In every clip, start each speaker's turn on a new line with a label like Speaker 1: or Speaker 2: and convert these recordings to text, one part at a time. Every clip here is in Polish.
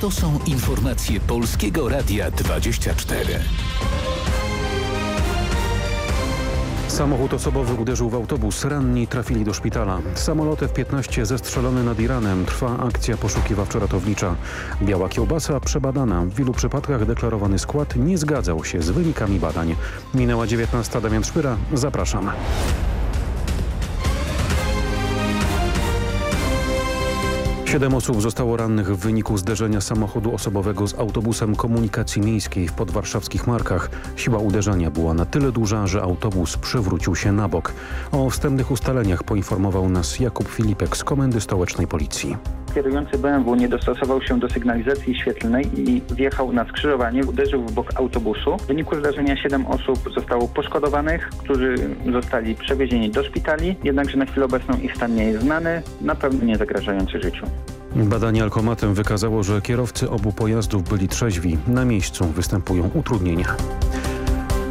Speaker 1: To są informacje Polskiego Radia 24.
Speaker 2: Samochód osobowy uderzył w autobus. Ranni trafili do szpitala. Samolot F-15 zestrzelony nad Iranem. Trwa akcja poszukiwawczo-ratownicza. Biała kiełbasa przebadana. W wielu przypadkach deklarowany skład nie zgadzał się z wynikami badań. Minęła 19. Damian Szpyra. Zapraszam. Siedem osób zostało rannych w wyniku zderzenia samochodu osobowego z autobusem komunikacji miejskiej w podwarszawskich Markach. Siła uderzenia była na tyle duża, że autobus przewrócił się na bok. O wstępnych ustaleniach poinformował nas Jakub Filipek z Komendy Stołecznej Policji.
Speaker 3: Kierujący BMW nie dostosował się do sygnalizacji świetlnej i wjechał na skrzyżowanie, uderzył w bok autobusu. W wyniku zdarzenia 7 osób zostało poszkodowanych, którzy zostali przewiezieni do szpitali, jednakże na chwilę obecną ich stan nie jest znany, na pewno nie zagrażający życiu.
Speaker 2: Badanie alkomatem wykazało, że kierowcy obu pojazdów byli trzeźwi. Na miejscu występują utrudnienia.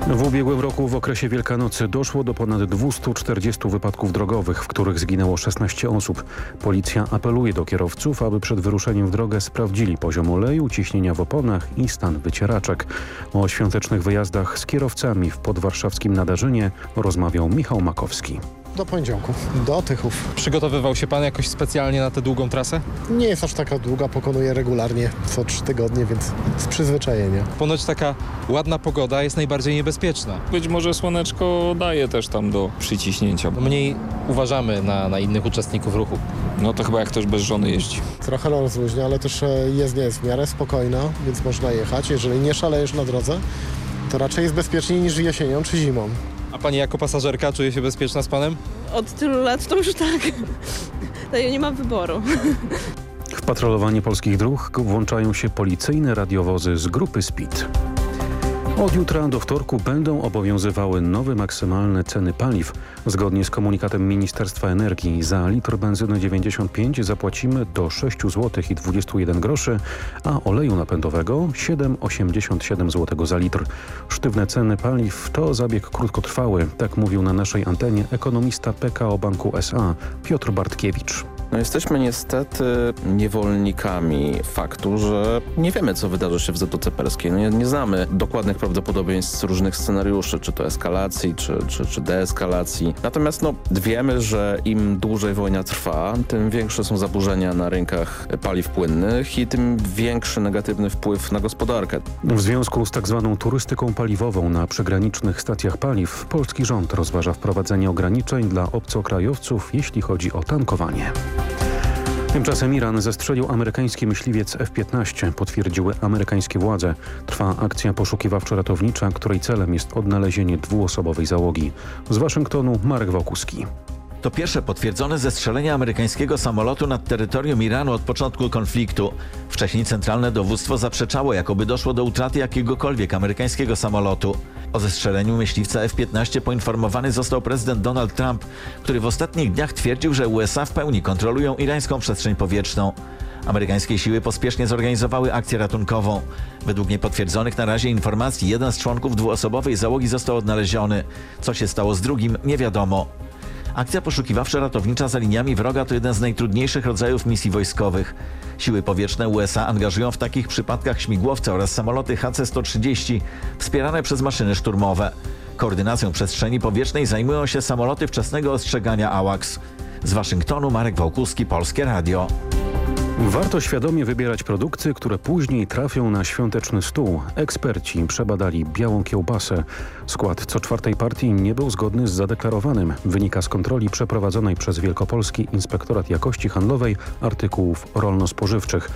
Speaker 2: W ubiegłym roku w okresie Wielkanocy doszło do ponad 240 wypadków drogowych, w których zginęło 16 osób. Policja apeluje do kierowców, aby przed wyruszeniem w drogę sprawdzili poziom oleju, ciśnienia w oponach i stan wycieraczek. O świątecznych wyjazdach z kierowcami w podwarszawskim Nadarzynie rozmawiał Michał Makowski.
Speaker 4: Do poniedziałku, do Tychów.
Speaker 5: Przygotowywał się pan jakoś specjalnie na tę długą trasę?
Speaker 4: Nie jest aż taka długa, pokonuję regularnie co trzy tygodnie, więc z przyzwyczajenia.
Speaker 5: Ponoć taka ładna pogoda jest najbardziej niebezpieczna.
Speaker 6: Być może słoneczko daje też tam do przyciśnięcia.
Speaker 5: Mniej uważamy na, na innych uczestników ruchu.
Speaker 6: No to chyba jak ktoś bez żony jeździ.
Speaker 4: Trochę rozluźnia, ale też e, jezdnia jest w miarę spokojna, więc można jechać. Jeżeli nie szalejesz na drodze, to raczej jest bezpieczniej niż jesienią czy zimą.
Speaker 5: A pani jako pasażerka czuje się bezpieczna z panem?
Speaker 7: Od tylu lat to już tak. To ja nie mam wyboru.
Speaker 2: W patrolowanie polskich dróg włączają się policyjne radiowozy z grupy SPID. Od jutra do wtorku będą obowiązywały nowe maksymalne ceny paliw. Zgodnie z komunikatem Ministerstwa Energii za litr benzyny 95 zapłacimy do 6 zł i 21 groszy, a oleju napędowego 7,87 zł za litr. Sztywne ceny paliw to zabieg krótkotrwały, tak mówił na naszej antenie ekonomista PKO Banku SA Piotr Bartkiewicz.
Speaker 8: No jesteśmy niestety niewolnikami faktu, że nie wiemy, co wydarzy się w Zatoce Perskiej. No nie, nie znamy dokładnych prawdopodobieństw różnych scenariuszy, czy to eskalacji, czy, czy, czy deeskalacji. Natomiast no, wiemy, że im dłużej wojna trwa, tym większe są zaburzenia na rynkach paliw płynnych i tym większy negatywny wpływ na gospodarkę.
Speaker 2: W związku z tak zwaną turystyką paliwową na przygranicznych stacjach paliw, polski rząd rozważa wprowadzenie ograniczeń dla obcokrajowców, jeśli chodzi o tankowanie. Tymczasem Iran zestrzelił amerykański myśliwiec F-15, potwierdziły amerykańskie władze. Trwa akcja poszukiwawczo-ratownicza, której celem jest odnalezienie dwuosobowej załogi. Z Waszyngtonu Marek Wałkuski.
Speaker 9: To pierwsze potwierdzone zestrzelenie amerykańskiego samolotu nad terytorium Iranu od początku konfliktu. Wcześniej centralne dowództwo zaprzeczało, jakoby doszło do utraty jakiegokolwiek amerykańskiego samolotu. O zestrzeleniu myśliwca F-15 poinformowany został prezydent Donald Trump, który w ostatnich dniach twierdził, że USA w pełni kontrolują irańską przestrzeń powietrzną. Amerykańskie siły pospiesznie zorganizowały akcję ratunkową. Według niepotwierdzonych na razie informacji jeden z członków dwuosobowej załogi został odnaleziony. Co się stało z drugim, nie wiadomo. Akcja poszukiwawczo-ratownicza za liniami wroga to jeden z najtrudniejszych rodzajów misji wojskowych. Siły powietrzne USA angażują w takich przypadkach śmigłowce oraz samoloty HC-130 wspierane przez maszyny szturmowe. Koordynacją przestrzeni powietrznej zajmują się samoloty wczesnego ostrzegania AWACS. Z Waszyngtonu Marek Wałkuski, Polskie Radio.
Speaker 2: Warto świadomie wybierać produkty, które później trafią na świąteczny stół. Eksperci przebadali białą kiełbasę. Skład co czwartej partii nie był zgodny z zadeklarowanym. Wynika z kontroli przeprowadzonej przez Wielkopolski Inspektorat Jakości Handlowej Artykułów Rolno-Spożywczych.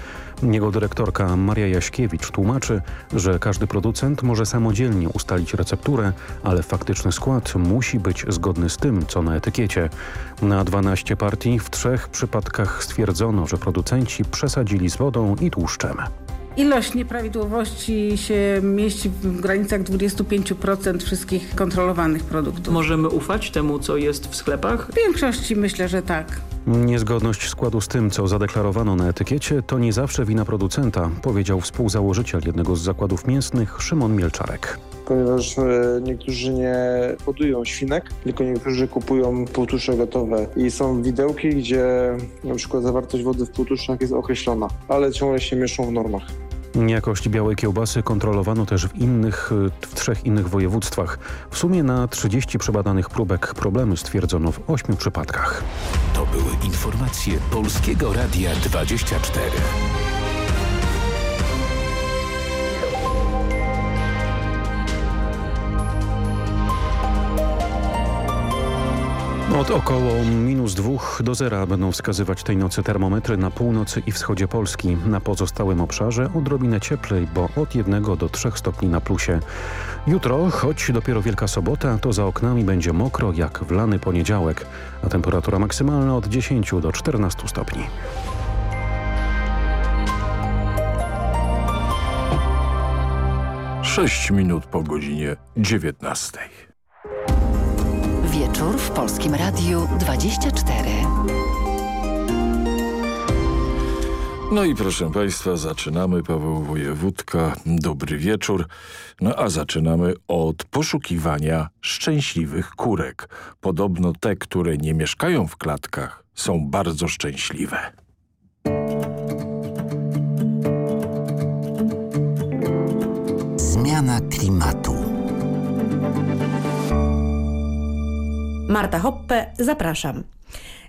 Speaker 2: Jego dyrektorka Maria Jaśkiewicz tłumaczy, że każdy producent może samodzielnie ustalić recepturę, ale faktyczny skład musi być zgodny z tym, co na etykiecie. Na 12 partii w trzech przypadkach stwierdzono, że producenci przesadzili z wodą i tłuszczem.
Speaker 10: Ilość nieprawidłowości się mieści w granicach 25% wszystkich kontrolowanych produktów.
Speaker 11: Możemy ufać temu, co jest w sklepach?
Speaker 10: W większości myślę, że tak.
Speaker 2: Niezgodność składu z tym, co zadeklarowano na etykiecie, to nie zawsze wina producenta, powiedział współzałożyciel jednego z zakładów mięsnych Szymon Mielczarek.
Speaker 12: ponieważ e, niektórzy nie hodują świnek, tylko niektórzy kupują półtusze gotowe i są widełki, gdzie na przykład zawartość wody w półtuszach jest określona, ale ciągle się mieszczą w normach.
Speaker 2: Jakość białej kiełbasy kontrolowano też w innych, w trzech innych województwach. W sumie na 30 przebadanych próbek problemy stwierdzono w 8 przypadkach.
Speaker 1: To były informacje Polskiego Radia 24.
Speaker 2: Od około minus dwóch do zera będą wskazywać tej nocy termometry na północy i wschodzie Polski. Na pozostałym obszarze odrobinę cieplej, bo od jednego do trzech stopni na plusie. Jutro, choć dopiero Wielka Sobota, to za oknami będzie mokro jak w lany poniedziałek, a temperatura maksymalna od 10 do 14 stopni.
Speaker 13: Sześć minut po godzinie 19.
Speaker 14: Wieczór w Polskim Radiu 24.
Speaker 13: No i proszę Państwa, zaczynamy. Paweł Wojewódka, dobry wieczór. No a zaczynamy od poszukiwania szczęśliwych kurek. Podobno te, które nie mieszkają w klatkach, są bardzo szczęśliwe.
Speaker 14: Zmiana klimatu.
Speaker 15: Marta Hoppe, zapraszam.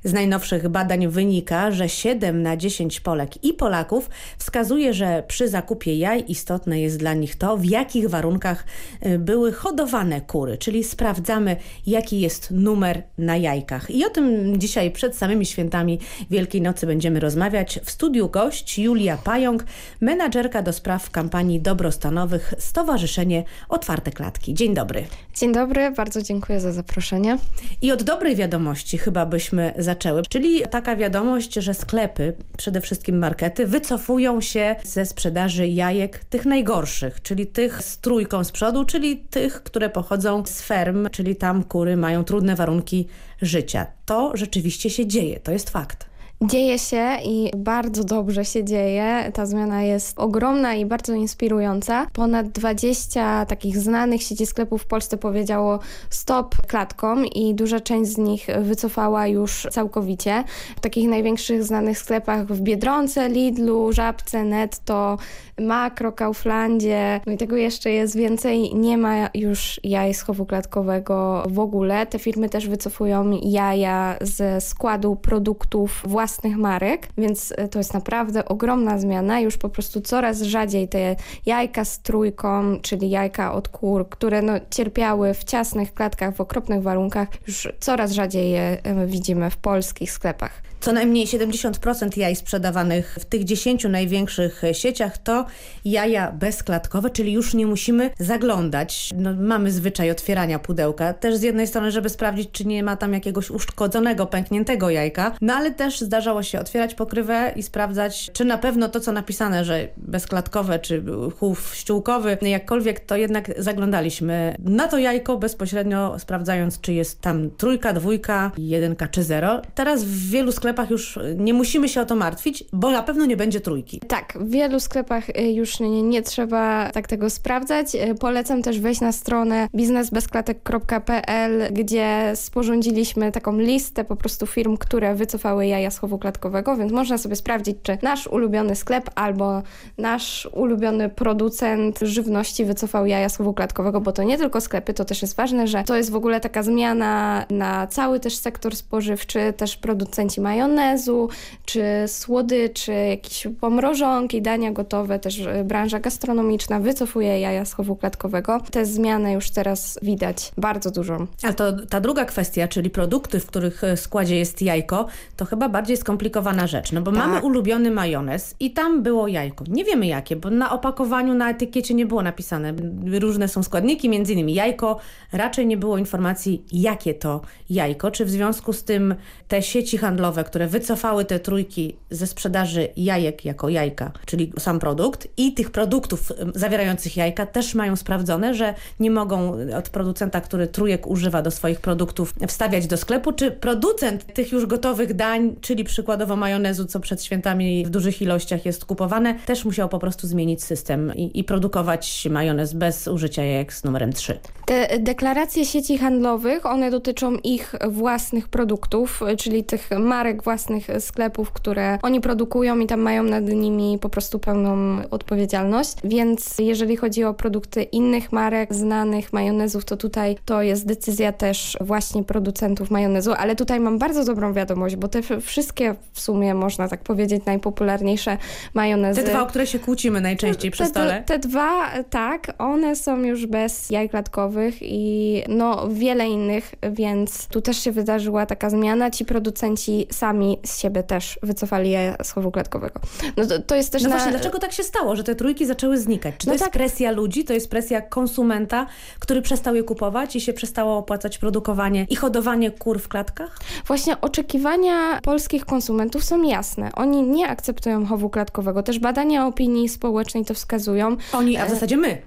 Speaker 15: Z najnowszych badań wynika, że 7 na 10 Polek i Polaków wskazuje, że przy zakupie jaj istotne jest dla nich to, w jakich warunkach y, były hodowane kury, czyli sprawdzamy, jaki jest numer na jajkach. I o tym dzisiaj przed samymi świętami Wielkiej Nocy będziemy rozmawiać. W studiu gość Julia Pająk, menadżerka do spraw kampanii dobrostanowych Stowarzyszenie Otwarte Klatki. Dzień dobry.
Speaker 16: Dzień dobry, bardzo dziękuję za zaproszenie.
Speaker 15: I od dobrej wiadomości chyba byśmy zaczęły, czyli taka wiadomość, że sklepy, przede wszystkim markety, wycofują się ze sprzedaży jajek tych najgorszych, czyli tych z trójką z przodu, czyli tych, które pochodzą z ferm, czyli tam kury mają trudne warunki życia. To rzeczywiście się dzieje, to jest fakt.
Speaker 16: Dzieje się i bardzo dobrze się dzieje. Ta zmiana jest ogromna i bardzo inspirująca. Ponad 20 takich znanych sieci sklepów w Polsce powiedziało stop klatkom i duża część z nich wycofała już całkowicie. W takich największych znanych sklepach w Biedronce, Lidlu, Żabce, Netto, Makro, Kauflandzie, no i tego jeszcze jest więcej. Nie ma już jaj z chowu klatkowego w ogóle. Te firmy też wycofują jaja ze składu produktów własnych marek, więc e, to jest naprawdę ogromna zmiana. Już po prostu coraz rzadziej te jajka z trójką, czyli jajka od kur, które no, cierpiały w ciasnych klatkach, w okropnych warunkach, już coraz rzadziej je widzimy w polskich sklepach.
Speaker 15: Co najmniej 70% jaj sprzedawanych w tych 10 największych sieciach to jaja bezklatkowe, czyli już nie musimy zaglądać. No, mamy zwyczaj otwierania pudełka. Też z jednej strony, żeby sprawdzić, czy nie ma tam jakiegoś uszkodzonego, pękniętego jajka, no ale też zdarzało się otwierać pokrywę i sprawdzać, czy na pewno to, co napisane, że bezklatkowe, czy chów ściółkowy, jakkolwiek, to jednak zaglądaliśmy na to jajko bezpośrednio sprawdzając, czy jest tam trójka, dwójka, jedynka czy zero. Teraz w wielu sklepach sklepach już nie musimy się o to martwić, bo na pewno nie będzie trójki.
Speaker 16: Tak, w wielu sklepach y, już nie, nie trzeba tak tego sprawdzać. Y, polecam też wejść na stronę biznesbezklatek.pl, gdzie sporządziliśmy taką listę po prostu firm, które wycofały jaja z klatkowego, więc można sobie sprawdzić, czy nasz ulubiony sklep albo nasz ulubiony producent żywności wycofał jaja z klatkowego, bo to nie tylko sklepy, to też jest ważne, że to jest w ogóle taka zmiana na cały też sektor spożywczy, też producenci mają majonezu, czy słodyczy, jakieś pomrożonki, dania gotowe, też e, branża gastronomiczna wycofuje jaja z chowu klatkowego. Te zmiany już teraz widać bardzo dużo.
Speaker 15: Ale to ta druga kwestia, czyli produkty, w których e, składzie jest jajko, to chyba bardziej skomplikowana rzecz, no bo tak. mamy ulubiony majonez i tam było jajko. Nie wiemy jakie, bo na opakowaniu, na etykiecie nie było napisane. Różne są składniki, między innymi jajko. Raczej nie było informacji, jakie to jajko, czy w związku z tym te sieci handlowe, które wycofały te trójki ze sprzedaży jajek jako jajka, czyli sam produkt i tych produktów zawierających jajka też mają sprawdzone, że nie mogą od producenta, który trójek używa do swoich produktów wstawiać do sklepu, czy producent tych już gotowych dań, czyli przykładowo majonezu, co przed świętami w dużych ilościach jest kupowane, też musiał po prostu zmienić system i, i produkować majonez bez użycia jajek z numerem 3.
Speaker 16: Te deklaracje sieci handlowych, one dotyczą ich własnych produktów, czyli tych marek własnych sklepów, które oni produkują i tam mają nad nimi po prostu pełną odpowiedzialność. Więc jeżeli chodzi o produkty innych marek, znanych majonezów, to tutaj to jest decyzja też właśnie producentów majonezu, ale tutaj mam bardzo dobrą wiadomość, bo te wszystkie w sumie można tak powiedzieć najpopularniejsze majonezy.
Speaker 15: Te dwa, o które się kłócimy najczęściej przy stole.
Speaker 16: Te, te dwa, tak, one są już bez jaj klatkowych i no wiele innych, więc tu też się wydarzyła taka zmiana. Ci producenci sami z siebie też wycofali je z chowu klatkowego. No to, to jest też
Speaker 15: no
Speaker 16: na...
Speaker 15: właśnie, dlaczego tak się stało, że te trójki zaczęły znikać? Czy to
Speaker 16: No
Speaker 15: jest
Speaker 16: tak.
Speaker 15: presja ludzi, to jest presja konsumenta, który przestał je kupować i się przestało opłacać produkowanie i hodowanie kur w klatkach?
Speaker 16: Właśnie oczekiwania polskich konsumentów są jasne. Oni nie akceptują chowu klatkowego. Też badania opinii społecznej to wskazują.
Speaker 15: Oni, a w zasadzie my.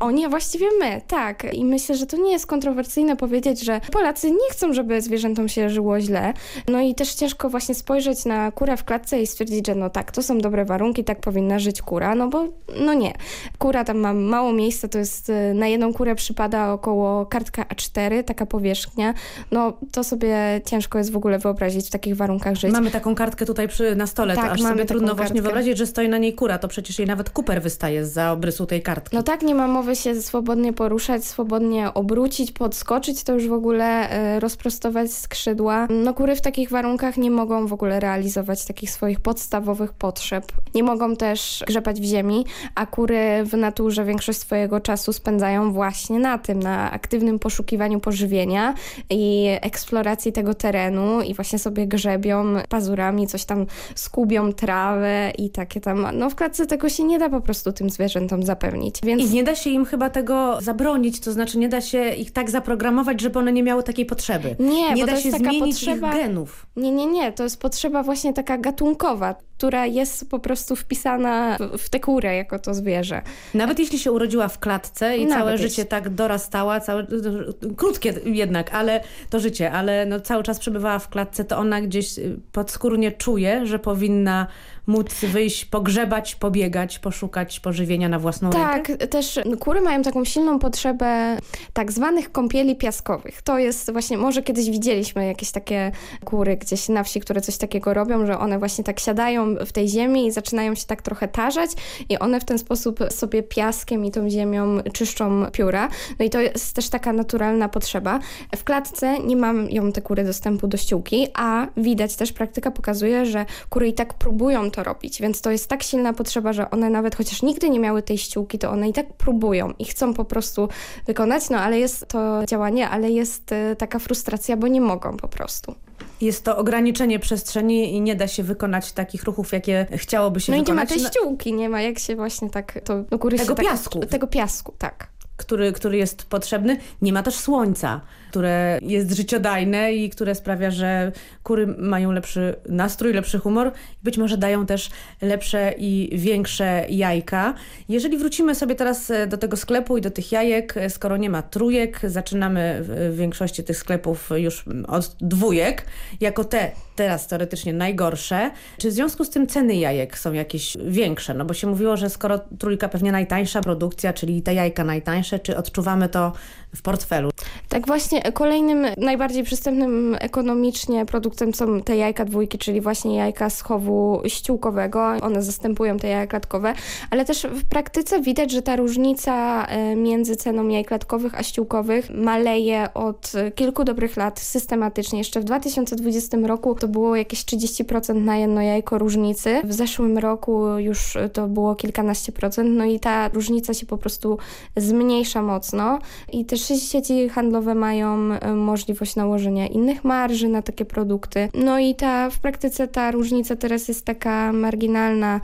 Speaker 16: Oni, a właściwie my, tak. I myślę, że to nie jest kontrowersyjne powiedzieć, że Polacy nie chcą, żeby zwierzętom się żyło źle. No i też ciężko właśnie spojrzeć na kurę w klatce i stwierdzić, że no tak, to są dobre warunki, tak powinna żyć kura, no bo no nie. Kura tam ma mało miejsca, to jest y, na jedną kurę przypada około kartka A4, taka powierzchnia. No to sobie ciężko jest w ogóle wyobrazić w takich warunkach żyć.
Speaker 15: Mamy taką kartkę tutaj przy, na stole,
Speaker 16: Tak,
Speaker 15: aż sobie trudno właśnie
Speaker 16: kartkę.
Speaker 15: wyobrazić, że stoi na niej kura, to przecież jej nawet kuper wystaje z obrysu tej kartki.
Speaker 16: No tak, nie ma mowy się swobodnie poruszać, swobodnie obrócić, podskoczyć, to już w ogóle e, rozprostować skrzydła. No kury w takich warunkach nie mogą w ogóle realizować takich swoich podstawowych potrzeb. Nie mogą też grzebać w ziemi, a kury w naturze większość swojego czasu spędzają właśnie na tym, na aktywnym poszukiwaniu pożywienia i eksploracji tego terenu i właśnie sobie grzebią pazurami, coś tam skubią trawę i takie tam, no w klatce tego się nie da po prostu tym zwierzętom zapewnić. Więc
Speaker 15: nie da się im chyba tego zabronić, to znaczy nie da się ich tak zaprogramować, żeby one nie miały takiej potrzeby.
Speaker 16: Nie,
Speaker 15: nie da się zmienić
Speaker 16: potrzeba-
Speaker 15: ich genów.
Speaker 16: Nie, nie, nie. To jest potrzeba właśnie taka gatunkowa, która jest po prostu wpisana w- w tę kurę jako to zwierzę.
Speaker 15: Nawet jeśli się urodziła w klatce i
Speaker 16: Nawet
Speaker 15: całe
Speaker 16: jeśli.
Speaker 15: życie tak dorastała, całe, krótkie jednak, ale to życie, ale no cały czas przebywała w klatce, to ona gdzieś y, podskórnie czuje, że powinna móc wyjść, pogrzebać, pobiegać, poszukać pożywienia na własną
Speaker 16: Tak,
Speaker 15: rękę.
Speaker 16: też kury mają taką silną potrzebę tak zwanych kąpieli piaskowych. To jest właśnie, może kiedyś widzieliśmy jakieś takie kury gdzieś na wsi, które coś takiego robią, że one właśnie tak siadają w tej ziemi i zaczynają się tak trochę tarzać i one w ten sposób sobie piaskiem i tą ziemią czyszczą pióra. No i to jest też taka naturalna potrzeba. W klatce nie mają te kury dostępu do ściółki, a widać też, praktyka pokazuje, że kury i tak próbują to robić, więc to jest tak silna potrzeba, że one nawet chociaż nigdy nie miały tej ściółki, to one i tak próbują i chcą po prostu wykonać, no ale jest to działanie, ale jest y, taka frustracja, bo nie mogą po prostu.
Speaker 15: Jest to ograniczenie przestrzeni i nie da się wykonać takich ruchów, jakie chciałoby się
Speaker 16: No i nie ma
Speaker 15: wykonać.
Speaker 16: tej ściółki, nie ma jak się właśnie tak, to no kury
Speaker 15: Tego
Speaker 16: tak,
Speaker 15: piasku.
Speaker 16: Tego piasku, tak.
Speaker 15: który, który jest potrzebny. Nie ma też słońca, które jest życiodajne i które sprawia, że kury mają lepszy nastrój, lepszy humor. Być może dają też lepsze i większe jajka. Jeżeli wrócimy sobie teraz e, do tego sklepu i do tych jajek, e, skoro nie ma trójek, zaczynamy w w większości tych sklepów już od dwójek, jako te teraz teoretycznie najgorsze. Czy w związku z tym ceny jajek są jakieś większe? No bo się mówiło, że skoro trójka pewnie najtańsza produkcja, czyli te jajka najtańsze, czy odczuwamy to w portfelu?
Speaker 16: Tak właśnie kolejnym najbardziej przystępnym ekonomicznie produktem są te jajka dwójki, czyli właśnie jajka z chowu ściółkowego. One zastępują te jaja klatkowe, ale też w praktyce widać, że ta różnica e, między ceną jaj klatkowych a ściółkowych maleje od kilku dobrych lat systematycznie. Jeszcze w 2020 roku to było jakieś 30% na jedno jajko różnicy. W zeszłym roku już to było kilkanaście procent, no i ta różnica się po prostu zmniejsza mocno i też sieci handlowe mają e, możliwość nałożenia innych marży na takie produkty. No i ta w praktyce ta różnica teraz jest taka marginalna,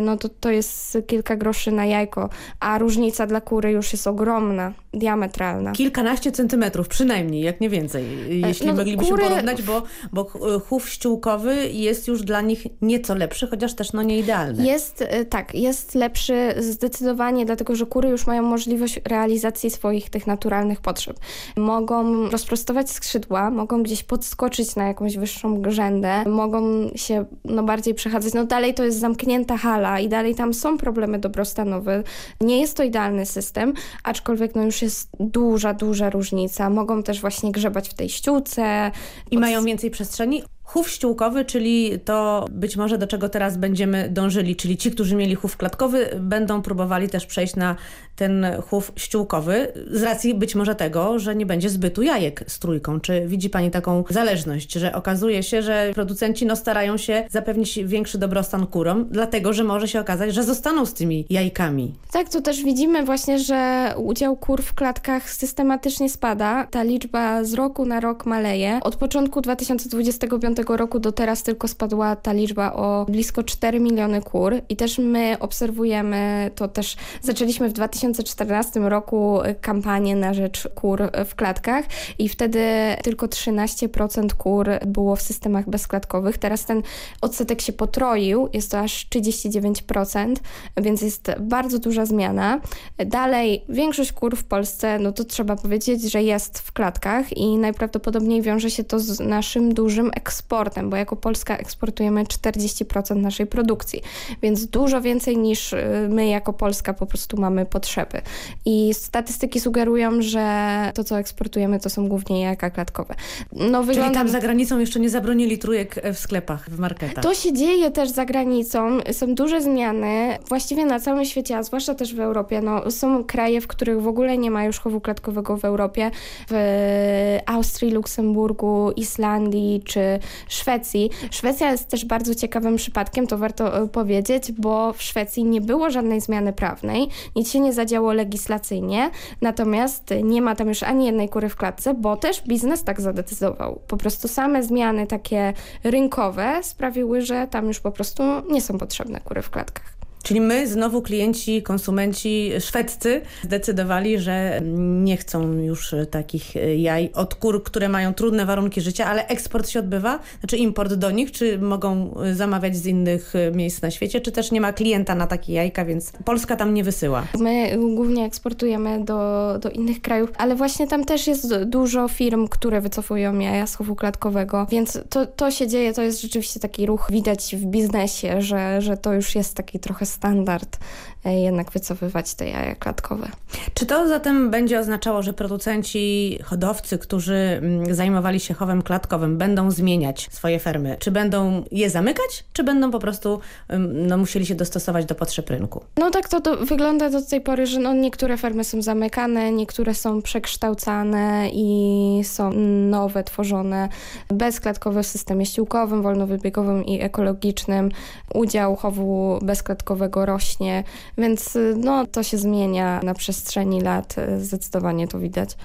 Speaker 16: no to to jest kilka groszy na jajko, a różnica dla kury już jest ogromna. diametralna.
Speaker 15: Kilkanaście centymetrów przynajmniej, jak nie więcej, jeśli no, moglibyśmy kury... porównać, bo, bo chów ściółkowy jest już dla nich nieco lepszy, chociaż też no nie idealny.
Speaker 16: Jest, tak, jest lepszy zdecydowanie, dlatego że kury już mają możliwość realizacji swoich tych naturalnych potrzeb. Mogą rozprostować skrzydła, mogą gdzieś podskoczyć na jakąś wyższą grzędę, mogą się no, bardziej przechadzać. No dalej to jest zamknięta hala i dalej tam są problemy dobrostanowe. Nie jest to idealny system, aczkolwiek no już jest duża, duża różnica. Mogą też właśnie grzebać w tej ściółce.
Speaker 15: I mają więcej przestrzeni? Chów ściółkowy, czyli to być może do czego teraz będziemy dążyli, czyli ci, którzy mieli chów klatkowy, będą próbowali też przejść na ten chów ściółkowy z racji być może tego, że nie będzie zbytu jajek z trójką. Czy widzi Pani taką zależność, że okazuje się, że producenci no, starają się zapewnić większy dobrostan kurom, dlatego, że może się okazać, że zostaną z tymi jajkami.
Speaker 16: Tak, tu też widzimy właśnie, że udział kur w klatkach systematycznie spada. Ta liczba z roku na rok maleje. Od początku 2025 roku do teraz tylko spadła ta liczba o blisko 4 miliony kur i też my obserwujemy, to też zaczęliśmy w 2014 roku kampanię na rzecz kur w klatkach i wtedy tylko 13% kur było w systemach bezklatkowych. Teraz ten odsetek się potroił, jest to aż 39%, więc jest bardzo duża zmiana. Dalej, większość kur w Polsce, no to trzeba powiedzieć, że jest w klatkach i najprawdopodobniej wiąże się to z naszym dużym eksportem eksportem, bo jako Polska eksportujemy 40% naszej produkcji, więc dużo więcej niż y, my jako Polska po prostu mamy potrzeby. I statystyki sugerują, że to, co eksportujemy, to są głównie jajka klatkowe.
Speaker 15: No, wygląda... Czyli tam za granicą jeszcze nie zabronili trójek w sklepach, w marketach?
Speaker 16: To się dzieje też za granicą. Są duże zmiany. Właściwie na całym świecie, a zwłaszcza też w Europie. No, są kraje, w których w ogóle nie ma już chowu klatkowego w Europie. W Austrii, Luksemburgu, Islandii czy Szwecji. Szwecja jest też bardzo ciekawym przypadkiem, to warto e, powiedzieć, bo w Szwecji nie było żadnej zmiany prawnej, nic się nie zadziało legislacyjnie, natomiast nie ma tam już ani jednej kury w klatce, bo też biznes tak zadecydował. Po prostu same zmiany takie rynkowe sprawiły, że tam już po prostu nie są potrzebne kury w klatkach.
Speaker 15: Czyli my, znowu klienci, konsumenci szwedzcy zdecydowali, że nie chcą już takich jaj od kur, które mają trudne warunki życia, ale eksport się odbywa, znaczy import do nich, czy mogą zamawiać z innych miejsc na świecie, czy też nie ma klienta na takie jajka, więc Polska tam nie wysyła.
Speaker 16: My głównie eksportujemy do, do innych krajów, ale właśnie tam też jest dużo firm, które wycofują jaja z chowu klatkowego, więc to, to się dzieje, to jest rzeczywiście taki ruch, widać w biznesie, że, że to już jest taki trochę standard e, jednak wycofywać te jaja klatkowe.
Speaker 15: Czy to zatem będzie oznaczało, że producenci, hodowcy, którzy mm, zajmowali się chowem klatkowym będą zmieniać swoje fermy? Czy będą je zamykać, czy będą po prostu no, musieli się dostosować do potrzeb rynku?
Speaker 16: No tak to, to wygląda do tej pory, że no, niektóre fermy są zamykane, niektóre są przekształcane i są nowe, tworzone bezklatkowe w systemie ściółkowym, wolnowybiegowym i ekologicznym. Udział chowu bezklatkowego rośnie, więc y, no, to się zmienia na przestrzeni lat, y, zdecydowanie to widać.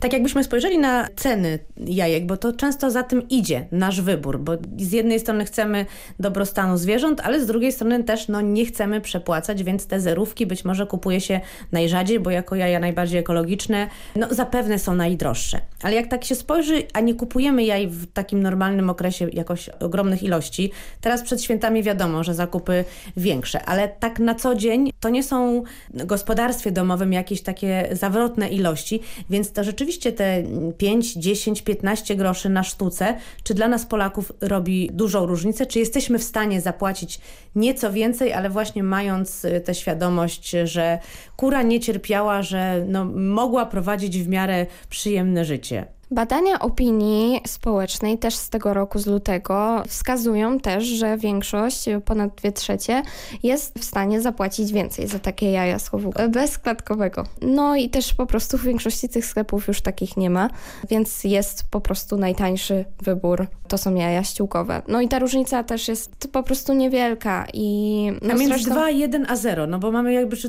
Speaker 15: Tak jakbyśmy spojrzeli na ceny jajek, bo to często za tym idzie nasz wybór, bo z jednej strony chcemy dobrostanu zwierząt, ale z drugiej strony też no, nie chcemy przepłacać, więc te zerówki być może kupuje się najrzadziej, bo jako jaja najbardziej ekologiczne, no zapewne są najdroższe. Ale jak tak się spojrzy, a nie kupujemy jaj w takim normalnym okresie jakoś ogromnych ilości, teraz przed świętami wiadomo, że zakupy większe, ale tak na co dzień to nie są w gospodarstwie domowym jakieś takie zawrotne ilości, więc to rzeczywiście te 5, 10, 15 groszy na sztuce, czy dla nas Polaków robi dużą różnicę? Czy jesteśmy w stanie zapłacić nieco więcej, ale właśnie mając y, tę świadomość, że kura nie cierpiała, że no, mogła prowadzić w miarę przyjemne życie?
Speaker 16: Badania opinii społecznej też z tego roku, z lutego, wskazują też, że większość, ponad dwie trzecie, jest w stanie zapłacić więcej za takie jaja chowu bezklatkowego. No i też po prostu w większości tych sklepów już takich nie ma, więc jest po prostu najtańszy wybór. To są jaja ściółkowe. No i ta różnica też jest po prostu niewielka. I,
Speaker 15: no a między zresztą... 2, 1 a 0, no bo mamy jakby, że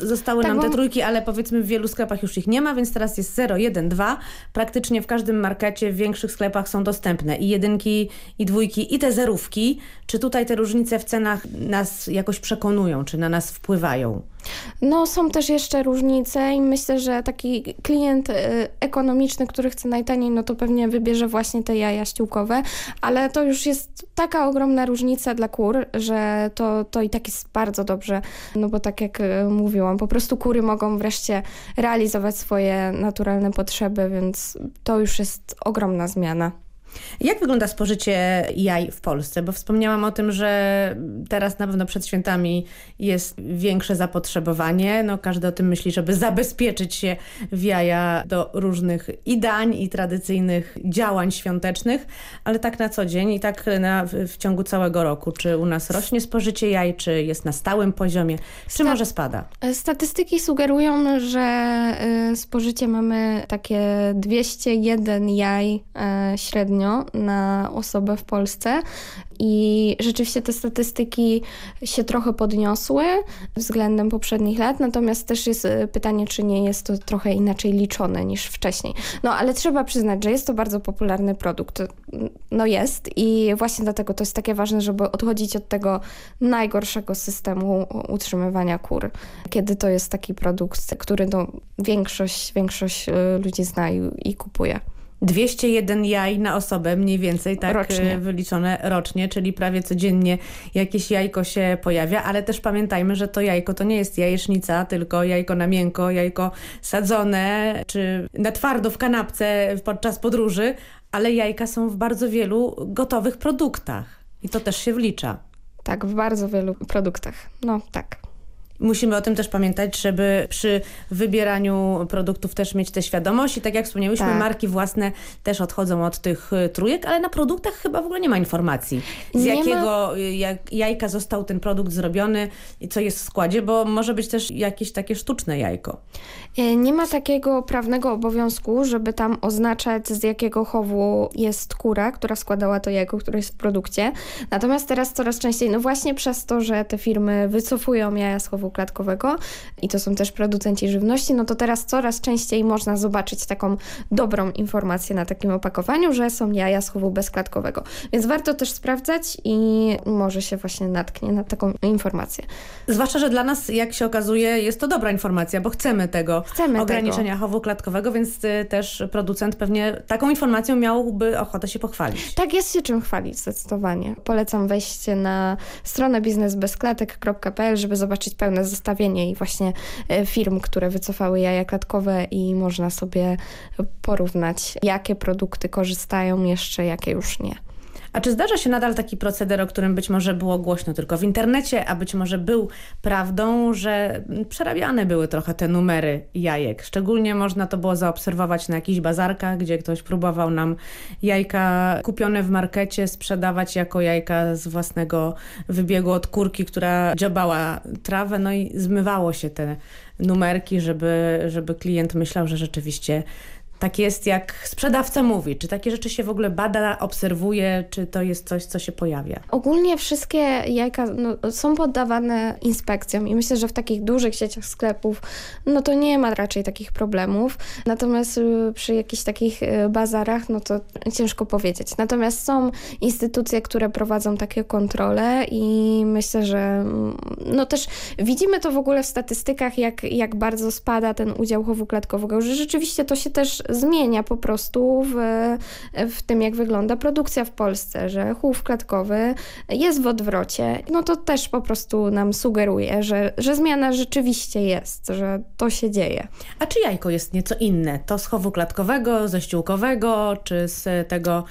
Speaker 15: zostały tak, nam te trójki, ale powiedzmy w wielu sklepach już ich nie ma, więc teraz jest 0, 1, 2. Praktycznie w każdym markecie, w większych sklepach są dostępne i jedynki, i dwójki, i te zerówki. Czy tutaj te różnice w cenach nas jakoś przekonują, czy na nas wpływają?
Speaker 16: No są też jeszcze różnice i myślę, że taki klient y, ekonomiczny, który chce najtaniej, no to pewnie wybierze właśnie te jaja ściółkowe, ale to już jest taka ogromna różnica dla kur, że to, to i tak jest bardzo dobrze, no bo tak jak y, mówiłam, po prostu kury mogą wreszcie realizować swoje naturalne potrzeby, więc to już jest ogromna zmiana.
Speaker 15: Jak wygląda spożycie jaj w Polsce? Bo wspomniałam o tym, że teraz na pewno przed świętami jest większe zapotrzebowanie. No, każdy o tym myśli, żeby zabezpieczyć się w jaja do różnych i dań, i tradycyjnych działań świątecznych, ale tak na co dzień i tak na, w ciągu całego roku. Czy u nas rośnie spożycie jaj, czy jest na stałym poziomie, czy Sta może spada?
Speaker 16: Statystyki sugerują, że y, spożycie mamy takie 201 jaj y, średnio na osobę w Polsce i rzeczywiście te statystyki się trochę podniosły względem poprzednich lat, natomiast też jest e, pytanie, czy nie jest to trochę inaczej liczone niż wcześniej. No ale trzeba przyznać, że jest to bardzo popularny produkt. No jest i właśnie dlatego to jest takie ważne, żeby odchodzić od tego najgorszego systemu utrzymywania kur, kiedy to jest taki produkt, który no, większość, większość e, ludzi zna i, i kupuje.
Speaker 15: 201 jaj na osobę mniej więcej, tak
Speaker 16: rocznie.
Speaker 15: E, wyliczone rocznie, czyli prawie codziennie jakieś jajko się pojawia, ale też pamiętajmy, że to jajko to nie jest jajecznica, tylko jajko na miękko, jajko sadzone, czy na twardo w kanapce podczas podróży, ale jajka są w bardzo wielu gotowych produktach i to też się wlicza.
Speaker 16: Tak, w bardzo wielu produktach. No tak.
Speaker 15: Musimy o tym też pamiętać, żeby przy wybieraniu produktów też mieć tę świadomość i tak jak wspomniałyśmy, tak. marki własne też odchodzą od tych y, trójek, ale na produktach chyba w ogóle nie ma informacji, z nie jakiego ma... Y, jak, jajka został ten produkt zrobiony i co jest w składzie, bo może być też jakieś takie sztuczne jajko.
Speaker 16: E, nie ma takiego prawnego obowiązku, żeby tam oznaczać z jakiego chowu jest kura, która składała to jajko, które jest w produkcie. Natomiast teraz coraz częściej, no właśnie przez to, że te firmy wycofują jaja z chowu klatkowego i to są też producenci żywności, no to teraz coraz częściej można zobaczyć taką dobrą informację na takim opakowaniu, że są jaja z chowu bezklatkowego. Więc warto też sprawdzać i może się właśnie natknie na taką informację.
Speaker 15: Zwłaszcza, że dla nas, jak się okazuje, jest to dobra informacja, bo chcemy tego chcemy ograniczenia tego. chowu klatkowego, więc y, też producent pewnie taką informacją miałby ochotę się pochwalić.
Speaker 16: Tak, jest się czym chwalić zdecydowanie. Polecam wejście na stronę biznesbezklatek.pl, żeby zobaczyć pełne pełne zestawienie i właśnie e, firm, które wycofały jaja klatkowe i można sobie porównać, jakie produkty korzystają jeszcze, jakie już nie.
Speaker 15: A czy zdarza się nadal taki proceder, o którym być może było głośno tylko w internecie, a być może był prawdą, że przerabiane były trochę te numery jajek? Szczególnie można to było zaobserwować na jakichś bazarkach, gdzie ktoś próbował nam jajka kupione w markecie sprzedawać jako jajka z własnego wybiegu od kurki, która dziobała trawę, no i zmywało się te numerki, żeby, żeby klient myślał, że rzeczywiście tak jest, jak sprzedawca mówi? Czy takie rzeczy się w ogóle bada, obserwuje? Czy to jest coś, co się pojawia?
Speaker 16: Ogólnie wszystkie jajka no, są poddawane inspekcjom i myślę, że w takich dużych sieciach sklepów no to nie ma raczej takich problemów. Natomiast y, przy jakichś takich y, bazarach no to ciężko powiedzieć. Natomiast są instytucje, które prowadzą takie kontrole i myślę, że mm, no też widzimy to w ogóle w statystykach, jak, jak bardzo spada ten udział chowu klatkowego, że rzeczywiście to się też zmienia po prostu w, w tym, jak wygląda produkcja w Polsce, że chów klatkowy jest w odwrocie. No to też po prostu nam sugeruje, że, że zmiana rzeczywiście jest, że to się dzieje.
Speaker 15: A czy jajko jest nieco inne? To z chowu klatkowego, ze ściółkowego, czy z tego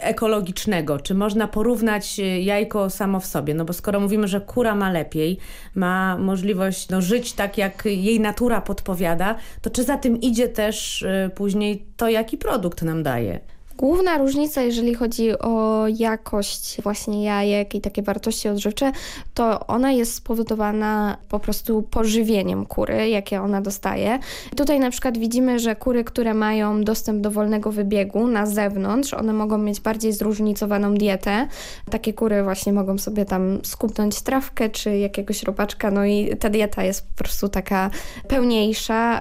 Speaker 15: ekologicznego? Czy można porównać jajko samo w sobie? No bo skoro mówimy, że kura ma lepiej, ma możliwość no, żyć tak, jak jej natura podpowiada, to czy za tym idzie też y, później później to, jaki produkt nam daje.
Speaker 16: Główna różnica, jeżeli chodzi o jakość właśnie jajek i takie wartości odżywcze, to ona jest spowodowana po prostu pożywieniem kury, jakie ona dostaje. Tutaj na przykład widzimy, że kury, które mają dostęp do wolnego wybiegu na zewnątrz, one mogą mieć bardziej zróżnicowaną dietę. Takie kury właśnie mogą sobie tam skupnąć trawkę czy jakiegoś robaczka, no i ta dieta jest po prostu taka pełniejsza,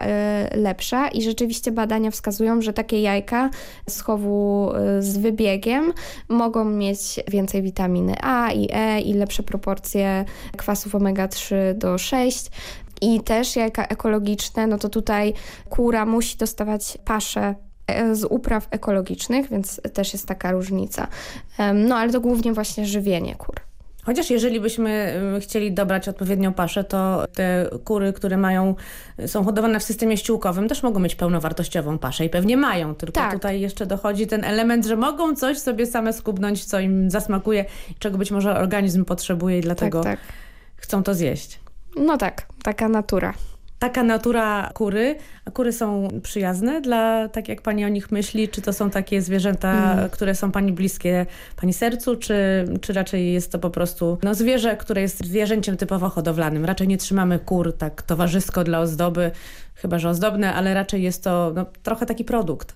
Speaker 16: yy, lepsza i rzeczywiście badania wskazują, że takie jajka z chowu Y, z wybiegiem mogą mieć więcej witaminy A i E i lepsze proporcje kwasów omega-3 do 6 I też jajka ekologiczne, no to tutaj kura musi dostawać paszę e, z upraw ekologicznych, więc też jest taka różnica. No ale to głównie właśnie żywienie kur.
Speaker 15: Chociaż jeżeli byśmy chcieli dobrać odpowiednią paszę, to te kury, które mają, są hodowane w systemie ściółkowym, też mogą mieć pełnowartościową paszę i pewnie mają, tylko tak. tutaj jeszcze dochodzi ten element, że mogą coś sobie same skubnąć, co im zasmakuje, czego być może organizm potrzebuje i dlatego tak, tak. chcą to zjeść.
Speaker 16: No tak, taka natura
Speaker 15: taka natura kury. A kury są przyjazne dla, tak jak pani o nich myśli? Czy to są takie zwierzęta, mm. które są pani bliskie pani sercu, czy, czy raczej jest to po prostu no, zwierzę, które jest zwierzęciem typowo hodowlanym? Raczej nie trzymamy kur tak towarzysko dla ozdoby, chyba że ozdobne, ale raczej jest to no, trochę taki produkt.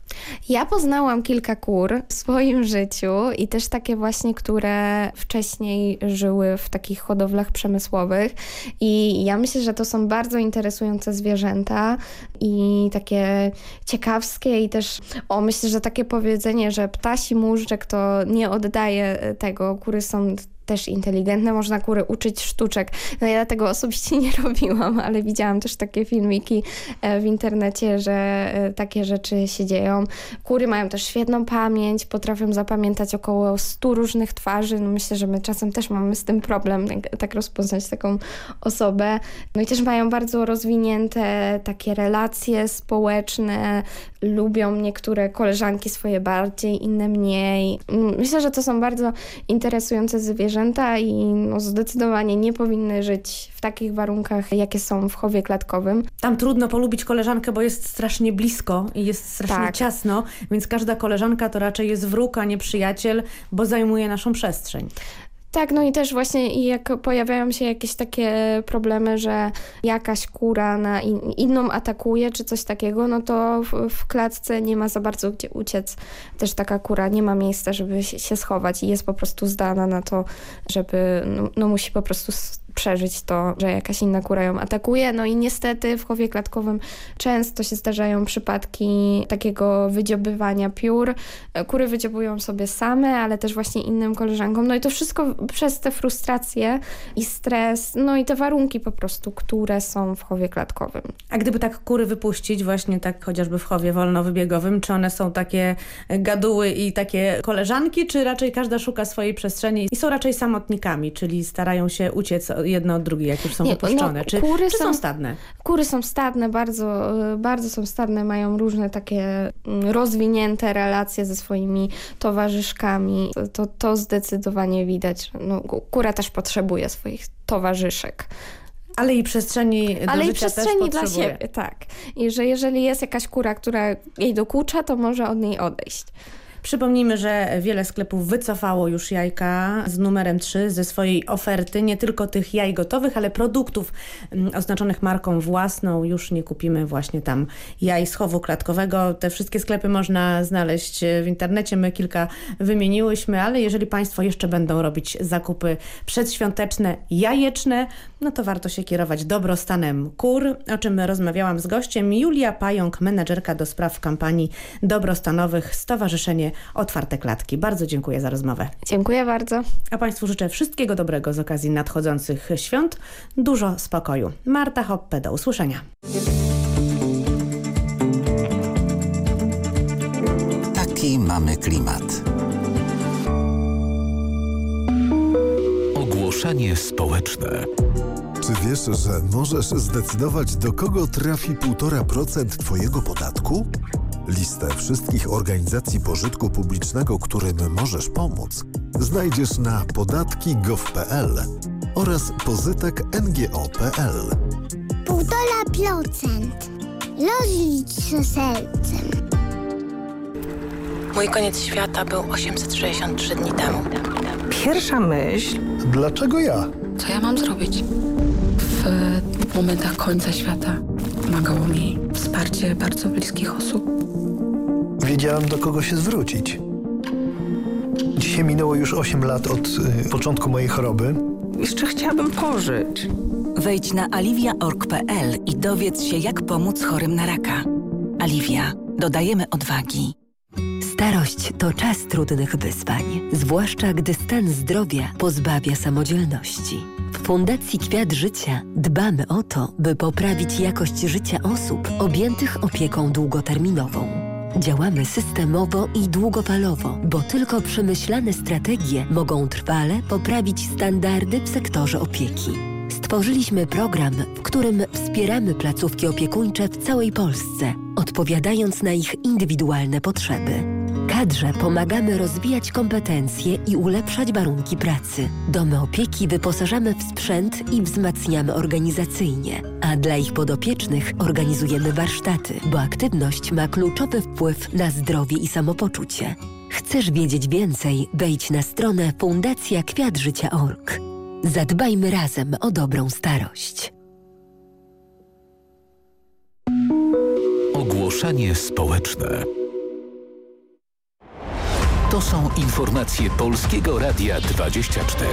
Speaker 16: Ja poznałam kilka kur w swoim życiu i też takie właśnie, które wcześniej żyły w takich hodowlach przemysłowych i ja myślę, że to są bardzo interesujące zwierzęta i takie ciekawskie i też, o myślę, że takie powiedzenie, że ptasi móżdżek to nie oddaje tego, kury są też inteligentne, można kury uczyć sztuczek. No ja tego osobiście nie robiłam, ale widziałam też takie filmiki e, w internecie, że e, takie rzeczy się dzieją. Kury mają też świetną pamięć, potrafią zapamiętać około 100 różnych twarzy. No myślę, że my czasem też mamy z tym problem, tak rozpoznać taką osobę. No i też mają bardzo rozwinięte takie relacje społeczne, lubią niektóre koleżanki swoje bardziej, inne mniej. Myślę, że to są bardzo interesujące zwierzęta i no, zdecydowanie nie powinny żyć w takich warunkach, jakie są w chowie klatkowym.
Speaker 15: Tam trudno polubić koleżankę, bo jest strasznie blisko i jest strasznie tak. ciasno, więc każda koleżanka to raczej jest wróg, a nie przyjaciel, bo zajmuje naszą przestrzeń.
Speaker 16: Tak, no i też właśnie jak pojawiają się jakieś takie problemy, że jakaś kura na in, inną atakuje czy coś takiego, no to w, w, klatce nie ma za bardzo gdzie uciec. Też taka kura nie ma miejsca, żeby się schować i jest po prostu zdana na to, żeby, no, no musi po prostu przeżyć to, że jakaś inna kura ją atakuje. No i niestety w chowie klatkowym często się zdarzają przypadki takiego wydziobywania piór. Kury wydziobują sobie same, ale też właśnie innym koleżankom. No i to wszystko przez te frustracje i stres, no i te warunki po prostu, które są w chowie klatkowym.
Speaker 15: A gdyby tak kury wypuścić właśnie tak chociażby w chowie wolnowybiegowym, czy one są takie gaduły i takie koleżanki, czy raczej każda szuka swojej przestrzeni i są raczej samotnikami, czyli starają się uciec jedno od drugiej, jak już są Nie, wypuszczone? No, czy, kury czy są, są stadne?
Speaker 16: Kury są stadne, bardzo, bardzo są stadne, mają różne takie mm, rozwinięte relacje ze swoimi towarzyszkami. To, to zdecydowanie widać. No, kura też potrzebuje swoich towarzyszek.
Speaker 15: Ale i przestrzeni do
Speaker 16: Ale
Speaker 15: i
Speaker 16: przestrzeni dla siebie, tak. I że jeżeli jest jakaś kura, która jej dokucza, to może od niej odejść.
Speaker 15: Przypomnijmy, że wiele sklepów wycofało już jajka z numerem 3 ze swojej oferty, nie tylko tych jaj gotowych, ale produktów mm, oznaczonych marką własną. Już nie kupimy właśnie tam jaj z chowu klatkowego. Te wszystkie sklepy można znaleźć w internecie. My kilka wymieniłyśmy, ale jeżeli Państwo jeszcze będą robić zakupy przedświąteczne, jajeczne, no to warto się kierować dobrostanem kur, o czym rozmawiałam z gościem Julia Pająk, menedżerka do spraw kampanii dobrostanowych Stowarzyszenie Otwarte Klatki. Bardzo dziękuję za rozmowę.
Speaker 16: Dziękuję bardzo.
Speaker 15: A Państwu życzę wszystkiego dobrego z okazji nadchodzących świąt. Dużo spokoju. Marta Hoppe, do usłyszenia.
Speaker 14: Taki mamy klimat.
Speaker 1: Ogłoszenie społeczne.
Speaker 17: Czy wiesz, że możesz zdecydować, do kogo trafi 1,5% Twojego podatku? Listę wszystkich organizacji pożytku publicznego, którym możesz pomóc, znajdziesz na podatki.gov.pl oraz pozytek.ngo.pl.
Speaker 18: Półtora procent. Rozlicz się sercem.
Speaker 19: Mój koniec świata był 863 dni temu.
Speaker 20: Pierwsza myśl...
Speaker 17: Dlaczego ja?
Speaker 19: Co ja mam zrobić? W momentach końca świata pomagało mi wsparcie bardzo bliskich osób
Speaker 17: wiedziałem, do kogo się zwrócić. Dzisiaj minęło już 8 lat od y, początku mojej choroby.
Speaker 20: Jeszcze chciałabym pożyć.
Speaker 21: Wejdź na aliwia.org.pl i dowiedz się, jak pomóc chorym na raka. Aliwia. Dodajemy odwagi.
Speaker 22: Starość to czas trudnych wyzwań, zwłaszcza gdy stan zdrowia pozbawia samodzielności. Fundacji Kwiat Życia dbamy o to, by poprawić jakość życia osób objętych opieką długoterminową. Działamy systemowo i długofalowo, bo tylko przemyślane strategie mogą trwale poprawić standardy w sektorze opieki. Stworzyliśmy program, w którym wspieramy placówki opiekuńcze w całej Polsce, odpowiadając na ich indywidualne potrzeby. Kadrze pomagamy rozwijać kompetencje i ulepszać warunki pracy. Domy opieki wyposażamy w sprzęt i wzmacniamy organizacyjnie, a dla ich podopiecznych organizujemy warsztaty, bo aktywność ma kluczowy wpływ na zdrowie i samopoczucie. Chcesz wiedzieć więcej? Wejdź na stronę fundacjakwiatżycia.org. Zadbajmy razem o dobrą starość.
Speaker 1: Ogłoszenie społeczne. To są informacje Polskiego Radia 24.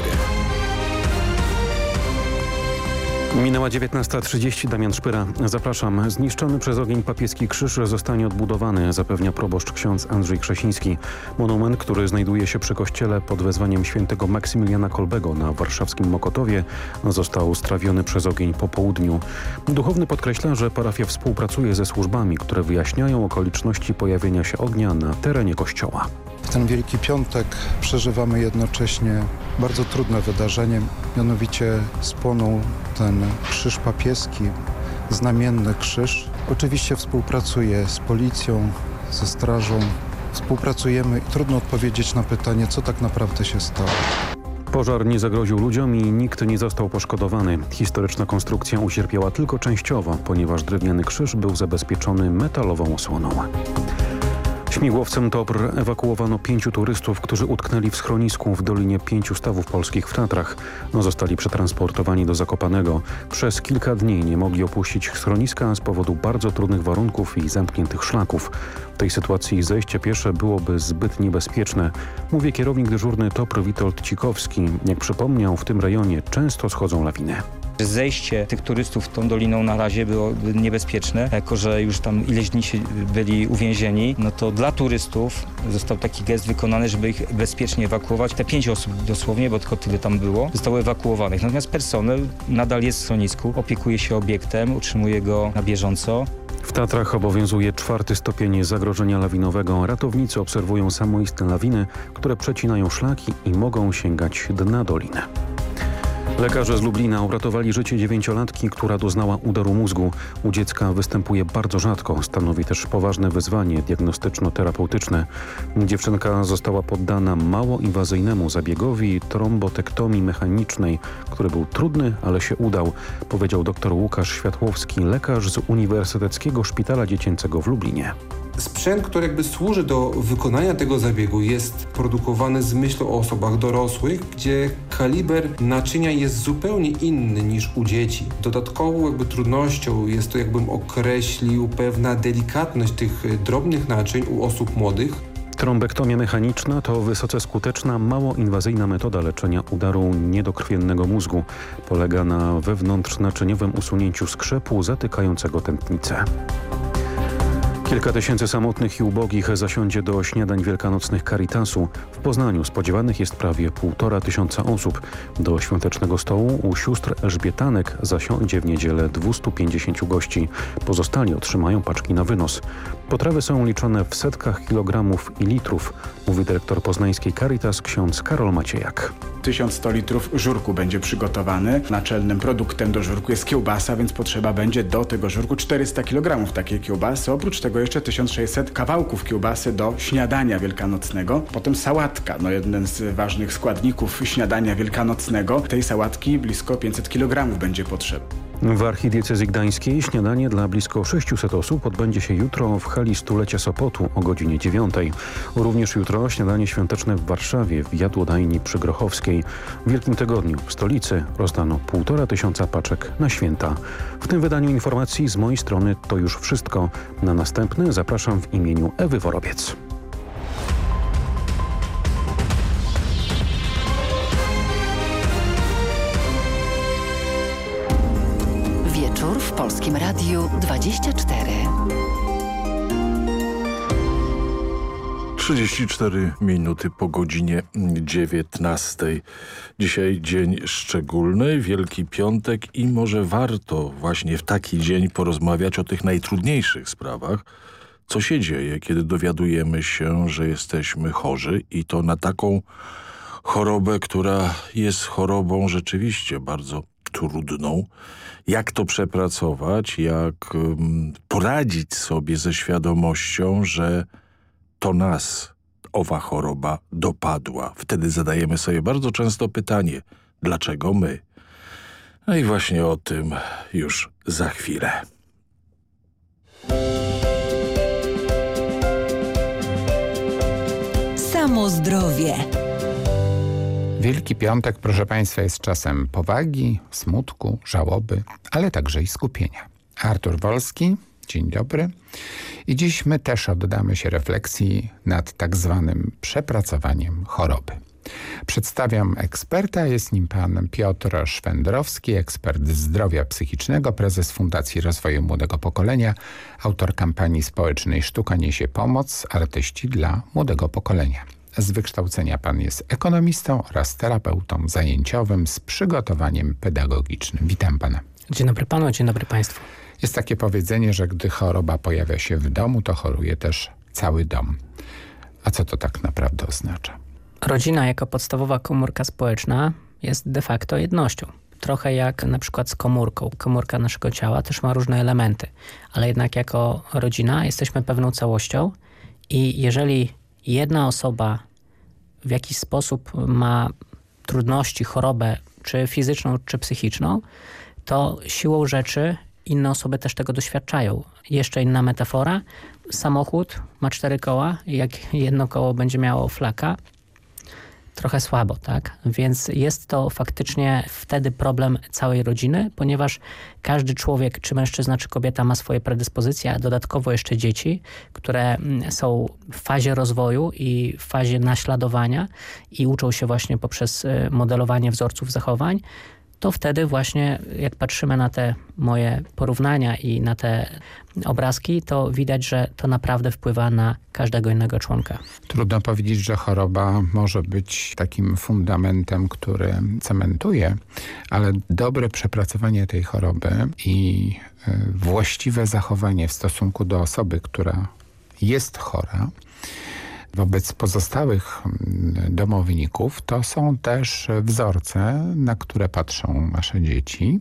Speaker 2: Minęła 19.30, Damian Szpyra. Zapraszam. Zniszczony przez ogień papieski krzyż zostanie odbudowany, zapewnia proboszcz ksiądz Andrzej Krzesiński. Monument, który znajduje się przy kościele pod wezwaniem świętego Maksymiliana Kolbego na warszawskim Mokotowie, został strawiony przez ogień po południu. Duchowny podkreśla, że parafia współpracuje ze służbami, które wyjaśniają okoliczności pojawienia się ognia na terenie kościoła.
Speaker 23: Ten Wielki Piątek przeżywamy jednocześnie bardzo trudne wydarzenie, mianowicie spłonął ten krzyż papieski, znamienny krzyż. Oczywiście współpracuję z policją, ze strażą, współpracujemy i trudno odpowiedzieć na pytanie, co tak naprawdę się stało.
Speaker 2: Pożar nie zagroził ludziom i nikt nie został poszkodowany. Historyczna konstrukcja ucierpiała tylko częściowo, ponieważ drewniany krzyż był zabezpieczony metalową osłoną. Śmigłowcem TOPR ewakuowano pięciu turystów, którzy utknęli w schronisku w Dolinie Pięciu Stawów Polskich w Tatrach. No, zostali przetransportowani do Zakopanego. Przez kilka dni nie mogli opuścić schroniska z powodu bardzo trudnych warunków i zamkniętych szlaków. W tej sytuacji zejście piesze byłoby zbyt niebezpieczne. Mówi kierownik dyżurny TOPR Witold Cikowski. Jak przypomniał, w tym rejonie często schodzą lawiny.
Speaker 24: Zejście tych turystów tą doliną na razie było niebezpieczne, jako że już tam ileś dni byli uwięzieni, no to dla turystów został taki gest wykonany, żeby ich bezpiecznie ewakuować. Te pięć osób dosłownie, bo tylko tyle tam było, zostało ewakuowanych. Natomiast personel nadal jest w schronisku, opiekuje się obiektem, utrzymuje go na bieżąco.
Speaker 2: W Tatrach obowiązuje czwarty stopień zagrożenia lawinowego. Ratownicy obserwują samoistne lawiny, które przecinają szlaki i mogą sięgać dna doliny. Lekarze z Lublina uratowali życie dziewięciolatki, która doznała udaru mózgu. U dziecka występuje bardzo rzadko, stanowi też poważne wyzwanie diagnostyczno-terapeutyczne. Dziewczynka została poddana mało inwazyjnemu zabiegowi trombotektomii mechanicznej, który był trudny, ale się udał, powiedział dr Łukasz Światłowski, lekarz z Uniwersyteckiego Szpitala Dziecięcego w Lublinie.
Speaker 25: Sprzęt, który jakby służy do wykonania tego zabiegu jest produkowany z myślą o osobach dorosłych, gdzie kaliber naczynia jest zupełnie inny niż u dzieci. Dodatkową jakby trudnością jest to jakbym określił pewna delikatność tych drobnych naczyń u osób młodych.
Speaker 2: Trombektomia mechaniczna to wysoce skuteczna, mało inwazyjna metoda leczenia udaru niedokrwiennego mózgu. Polega na wewnątrznaczyniowym usunięciu skrzepu zatykającego tętnicę. Kilka tysięcy samotnych i ubogich zasiądzie do śniadań wielkanocnych Caritasu. W Poznaniu spodziewanych jest prawie półtora tysiąca osób. Do świątecznego stołu u sióstr Elżbietanek zasiądzie w niedzielę 250 gości. Pozostali otrzymają paczki na wynos. Potrawy są liczone w setkach kilogramów i litrów, mówi dyrektor poznańskiej Caritas ksiądz Karol Maciejak.
Speaker 26: 1100 litrów żurku będzie przygotowany. Naczelnym produktem do żurku jest kiełbasa, więc potrzeba będzie do tego żurku 400 kg takiej kiełbasy. Oprócz tego jeszcze 1600 kawałków kiełbasy do śniadania wielkanocnego. Potem sałatka, no jeden z ważnych składników śniadania wielkanocnego. Tej sałatki blisko 500 kg będzie potrzeba.
Speaker 2: W archidiecezji gdańskiej śniadanie dla blisko 600 osób odbędzie się jutro w hali stulecia Sopotu o godzinie 9. Również jutro śniadanie świąteczne w Warszawie w jadłodajni przy Grochowskiej. W Wielkim Tygodniu w stolicy rozdano półtora tysiąca paczek na święta. W tym wydaniu informacji z mojej strony to już wszystko. Na następny zapraszam w imieniu Ewy Worobiec.
Speaker 22: Polskim Radiu 24.
Speaker 13: 34 minuty po godzinie 19. Dzisiaj dzień szczególny, Wielki Piątek i może warto właśnie w taki dzień porozmawiać o tych najtrudniejszych sprawach. Co się dzieje, kiedy dowiadujemy się, że jesteśmy chorzy i to na taką chorobę, która jest chorobą rzeczywiście bardzo trudną. Jak to przepracować, jak poradzić sobie ze świadomością, że to nas owa choroba dopadła. Wtedy zadajemy sobie bardzo często pytanie, dlaczego my? No i właśnie o tym już za chwilę.
Speaker 27: Samo zdrowie.
Speaker 28: Wielki Piątek, proszę Państwa, jest czasem powagi, smutku, żałoby, ale także i skupienia. Artur Wolski, dzień dobry. I dziś my też oddamy się refleksji nad tak zwanym przepracowaniem choroby. Przedstawiam eksperta, jest nim pan Piotr Szwendrowski, ekspert zdrowia psychicznego, prezes Fundacji Rozwoju Młodego Pokolenia, autor kampanii społecznej Sztuka Niesie Pomoc, artyści dla młodego pokolenia. Z wykształcenia pan jest ekonomistą oraz terapeutą zajęciowym z przygotowaniem pedagogicznym. Witam pana.
Speaker 29: Dzień dobry panu, dzień dobry państwu.
Speaker 28: Jest takie powiedzenie, że gdy choroba pojawia się w domu, to choruje też cały dom. A co to tak naprawdę oznacza?
Speaker 29: Rodzina jako podstawowa komórka społeczna jest de facto jednością. Trochę jak na przykład z komórką. Komórka naszego ciała też ma różne elementy, ale jednak jako rodzina jesteśmy pewną całością i jeżeli jedna osoba w jakiś sposób ma trudności, chorobę, czy fizyczną, czy psychiczną, to siłą rzeczy inne osoby też tego doświadczają. Jeszcze inna metafora. Samochód ma cztery koła jak jedno koło będzie miało flaka, trochę słabo, tak? Więc jest to faktycznie wtedy problem całej rodziny, ponieważ każdy człowiek, czy mężczyzna, czy kobieta ma swoje predyspozycje, a dodatkowo jeszcze dzieci, które są w fazie rozwoju i w fazie naśladowania i uczą się właśnie poprzez modelowanie wzorców zachowań, to wtedy właśnie jak patrzymy na te moje porównania i na te obrazki, to widać, że to naprawdę wpływa na każdego innego członka.
Speaker 28: Trudno powiedzieć, że choroba może być takim fundamentem, który cementuje, ale dobre przepracowanie tej choroby i właściwe zachowanie w stosunku do osoby, która jest chora, wobec pozostałych domowników to są też wzorce, na które patrzą nasze dzieci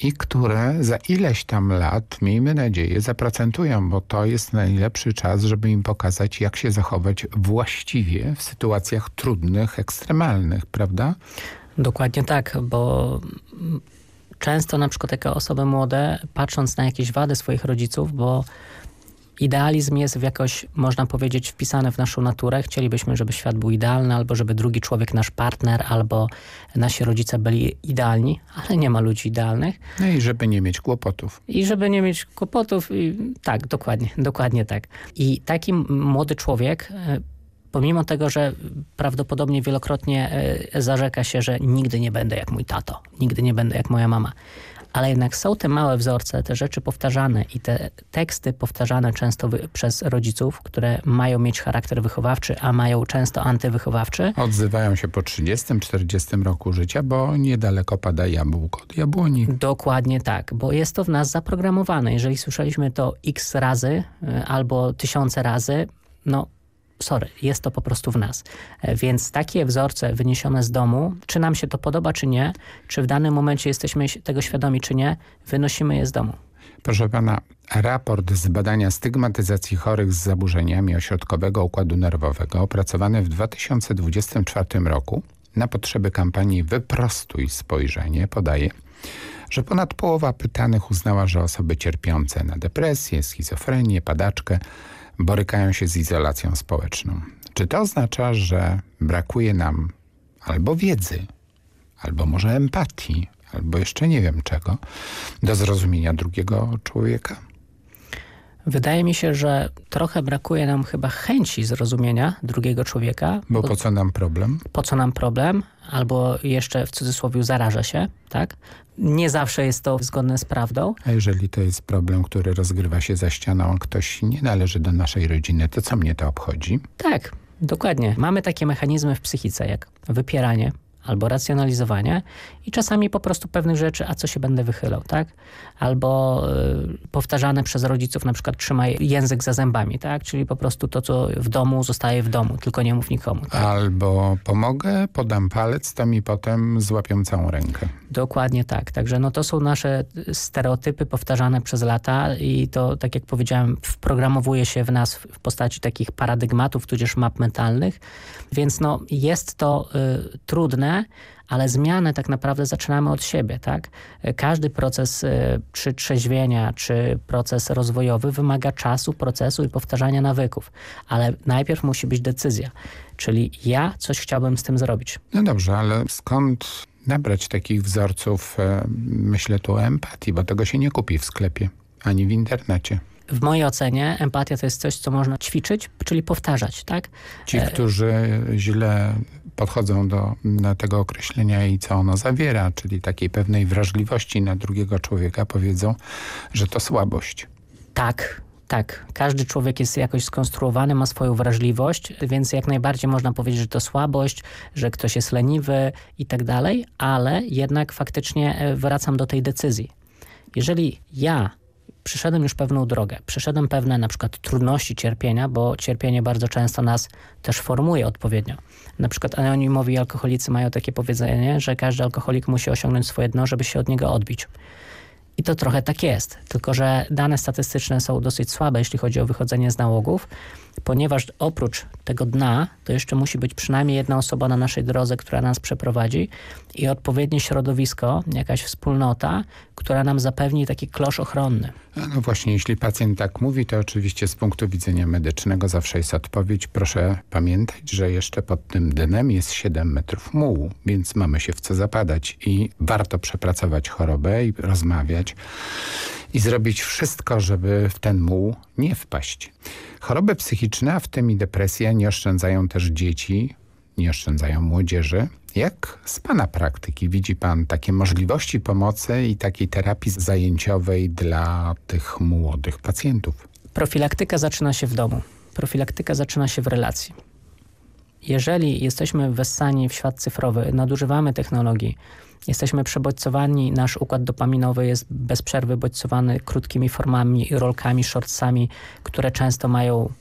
Speaker 28: i które za ileś tam lat, miejmy nadzieję, zaprocentują, bo to jest najlepszy czas, żeby im pokazać, jak się zachować właściwie w sytuacjach trudnych, ekstremalnych, prawda?
Speaker 29: Dokładnie tak, bo często na przykład jako osoby młode, patrząc na jakieś wady swoich rodziców, bo Idealizm jest w jakoś, można powiedzieć, wpisany w naszą naturę. Chcielibyśmy, żeby świat był idealny, albo żeby drugi człowiek, nasz partner, albo nasi rodzice byli idealni, ale nie ma ludzi idealnych.
Speaker 28: No i żeby nie mieć kłopotów.
Speaker 29: I żeby nie mieć kłopotów. I tak, dokładnie, dokładnie tak. I taki młody człowiek pomimo tego, że prawdopodobnie wielokrotnie zarzeka się, że nigdy nie będę jak mój tato, nigdy nie będę jak moja mama, ale jednak są te małe wzorce, te rzeczy powtarzane i te teksty powtarzane często przez rodziców, które mają mieć charakter wychowawczy, a mają często antywychowawczy.
Speaker 28: Odzywają się po 30-40 roku życia, bo niedaleko pada jabłko od jabłoni.
Speaker 29: Dokładnie tak, bo jest to w nas zaprogramowane. Jeżeli słyszeliśmy to x razy albo tysiące razy, no sorry, jest to po prostu w nas. Więc takie wzorce wyniesione z domu, czy nam się to podoba, czy nie, czy w danym momencie jesteśmy tego świadomi, czy nie, wynosimy je z domu.
Speaker 28: Proszę pana, raport z badania stygmatyzacji chorych z zaburzeniami ośrodkowego układu nerwowego opracowany w 2024 roku na potrzeby kampanii Wyprostuj spojrzenie podaje, że ponad połowa pytanych uznała, że osoby cierpiące na depresję, schizofrenię, padaczkę borykają się z izolacją społeczną. Czy to oznacza, że brakuje nam albo wiedzy, albo może empatii, albo jeszcze nie wiem czego, do zrozumienia drugiego człowieka?
Speaker 29: Wydaje mi się, że trochę brakuje nam chyba chęci zrozumienia drugiego człowieka.
Speaker 28: Bo po co nam problem?
Speaker 29: Po co nam problem? Albo jeszcze w cudzysłowie zaraża się, tak? Nie zawsze jest to zgodne z prawdą.
Speaker 28: A jeżeli to jest problem, który rozgrywa się za ścianą, ktoś nie należy do naszej rodziny, to co mnie to obchodzi?
Speaker 29: Tak, dokładnie. Mamy takie mechanizmy w psychice jak wypieranie, albo racjonalizowanie i czasami po prostu pewnych rzeczy, a co się będę wychylał, tak? Albo y, powtarzane przez rodziców na przykład trzymaj język za zębami, tak? Czyli po prostu to, co w domu zostaje w domu, tylko nie mów nikomu. Tak?
Speaker 28: Albo pomogę, podam palec, to mi potem złapią całą rękę.
Speaker 29: Dokładnie tak. Także no to są nasze stereotypy powtarzane przez lata i to, tak jak powiedziałem, wprogramowuje się w nas w postaci takich paradygmatów, tudzież map mentalnych. Więc no jest to y, trudne, ale zmianę tak naprawdę zaczynamy od siebie, tak? Każdy proces y, czy trzeźwienia, czy proces rozwojowy wymaga czasu, procesu i powtarzania nawyków, ale najpierw musi być decyzja, czyli ja coś chciałbym z tym zrobić.
Speaker 28: No dobrze, ale skąd nabrać takich wzorców, e, myślę tu o empatii, bo tego się nie kupi w sklepie, ani w internecie.
Speaker 29: W mojej ocenie empatia to jest coś, co można ćwiczyć, czyli powtarzać, tak?
Speaker 28: Ci, którzy źle podchodzą do, do tego określenia i co ono zawiera, czyli takiej pewnej wrażliwości na drugiego człowieka, powiedzą, że to słabość.
Speaker 29: Tak, tak, każdy człowiek jest jakoś skonstruowany, ma swoją wrażliwość, więc jak najbardziej można powiedzieć, że to słabość, że ktoś jest leniwy i tak dalej, ale jednak faktycznie e, wracam do tej decyzji. Jeżeli ja przeszedłem już pewną drogę, przeszedłem pewne na przykład trudności cierpienia, bo cierpienie bardzo często nas też formuje odpowiednio. Na przykład anonimowi alkoholicy mają takie powiedzenie, że każdy alkoholik musi osiągnąć swoje dno, żeby się od niego odbić. I to trochę tak jest, tylko że dane statystyczne są dosyć słabe, jeśli chodzi o wychodzenie z nałogów, ponieważ oprócz tego dna, to jeszcze musi być przynajmniej jedna osoba na naszej drodze, która nas przeprowadzi i odpowiednie środowisko, jakaś wspólnota, która nam zapewni taki klosz ochronny.
Speaker 28: No właśnie, jeśli pacjent tak mówi, to oczywiście z punktu widzenia medycznego zawsze jest odpowiedź. Proszę pamiętać, że jeszcze pod tym dnem jest 7 metrów mułu, więc mamy się w co zapadać i warto przepracować chorobę i rozmawiać i zrobić wszystko, żeby w ten muł nie wpaść. Choroby psychiczne, a w tym i depresja, nie oszczędzają też dzieci, nie oszczędzają młodzieży. Jak z Pana praktyki widzi Pan takie możliwości pomocy i takiej terapii zajęciowej dla tych młodych pacjentów?
Speaker 29: Profilaktyka zaczyna się w domu. Profilaktyka zaczyna się w relacji. Jeżeli jesteśmy wessani w świat cyfrowy, nadużywamy technologii, jesteśmy przebodźcowani, nasz układ dopaminowy jest bez przerwy bodźcowany krótkimi formami, rolkami, shortsami, które często mają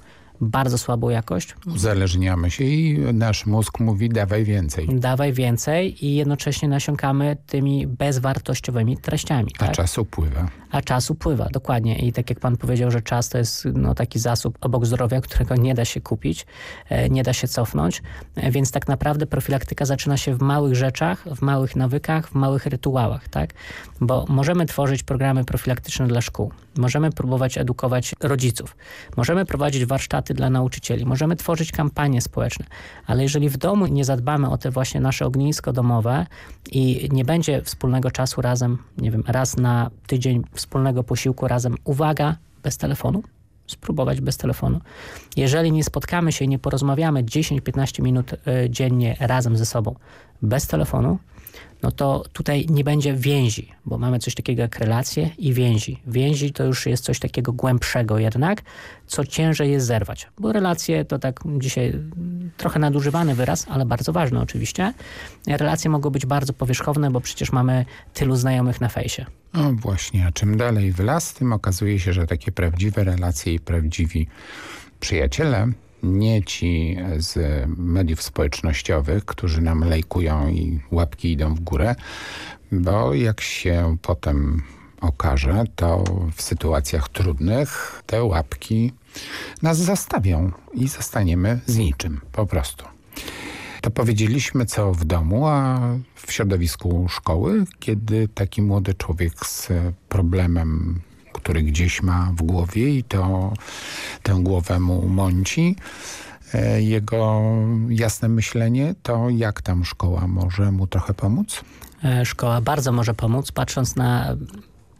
Speaker 29: bardzo słabą jakość.
Speaker 28: Uzależniamy się i nasz mózg mówi dawaj więcej.
Speaker 29: Dawaj więcej i jednocześnie nasiąkamy tymi bezwartościowymi treściami.
Speaker 28: A
Speaker 29: tak?
Speaker 28: czas upływa.
Speaker 29: A czas upływa, dokładnie. I tak jak pan powiedział, że czas to jest no, taki zasób obok zdrowia, którego nie da się kupić, e, nie da się cofnąć. E, więc tak naprawdę profilaktyka zaczyna się w małych rzeczach, w małych nawykach, w małych rytuałach. tak? Bo możemy tworzyć programy profilaktyczne dla szkół. Możemy próbować edukować rodziców. Możemy prowadzić warsztaty dla nauczycieli. Możemy tworzyć kampanie społeczne. Ale jeżeli w domu nie zadbamy o te właśnie nasze ognisko domowe i nie będzie wspólnego czasu razem, nie wiem, raz na tydzień wspólnego posiłku razem, uwaga, bez telefonu, spróbować bez telefonu. Jeżeli nie spotkamy się i nie porozmawiamy 10-15 minut y, dziennie razem ze sobą bez telefonu, no to tutaj nie będzie więzi, bo mamy coś takiego jak relacje i więzi. Więzi to już jest coś takiego głębszego jednak, co ciężej jest zerwać, bo relacje to tak dzisiaj trochę nadużywany wyraz, ale bardzo ważny oczywiście. Relacje mogą być bardzo powierzchowne, bo przecież mamy tylu znajomych na fejsie.
Speaker 28: No właśnie, a czym dalej w las, tym okazuje się, że takie prawdziwe relacje i prawdziwi przyjaciele nie ci z mediów społecznościowych, którzy nam lajkują i łapki idą w górę, bo jak się potem okaże, to w sytuacjach trudnych te łapki nas zastawią i zostaniemy z niczym po prostu. To powiedzieliśmy co w domu, a w środowisku szkoły, kiedy taki młody człowiek z problemem który gdzieś ma w głowie i to tę głowę mu mąci. E, jego jasne myślenie, to jak tam szkoła może mu trochę pomóc?
Speaker 29: E, szkoła bardzo może pomóc, patrząc na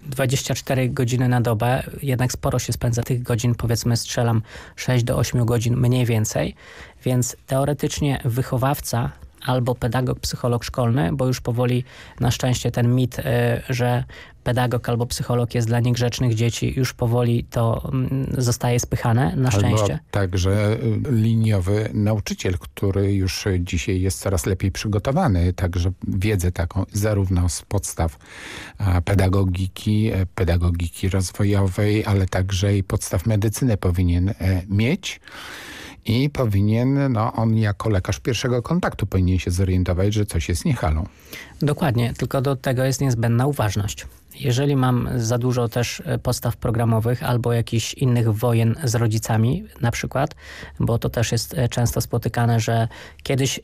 Speaker 29: 24 godziny na dobę, jednak sporo się spędza tych godzin, powiedzmy strzelam 6 do 8 godzin mniej więcej, więc teoretycznie wychowawca albo pedagog, psycholog szkolny, bo już powoli na szczęście ten mit, y, że pedagog albo psycholog jest dla niegrzecznych dzieci, już powoli to mm, zostaje spychane, na szczęście.
Speaker 28: Albo także y, liniowy nauczyciel, który już dzisiaj jest coraz lepiej przygotowany, także wiedzę taką zarówno z podstaw pedagogiki, e, pedagogiki rozwojowej, ale także i podstaw medycyny powinien e, mieć i powinien, no on jako lekarz pierwszego kontaktu powinien się zorientować, że coś jest niechalą.
Speaker 29: Dokładnie, tylko do tego jest niezbędna uważność. Jeżeli mam za dużo też e, podstaw programowych albo jakichś innych wojen z rodzicami na przykład, bo to też jest e, często spotykane, że kiedyś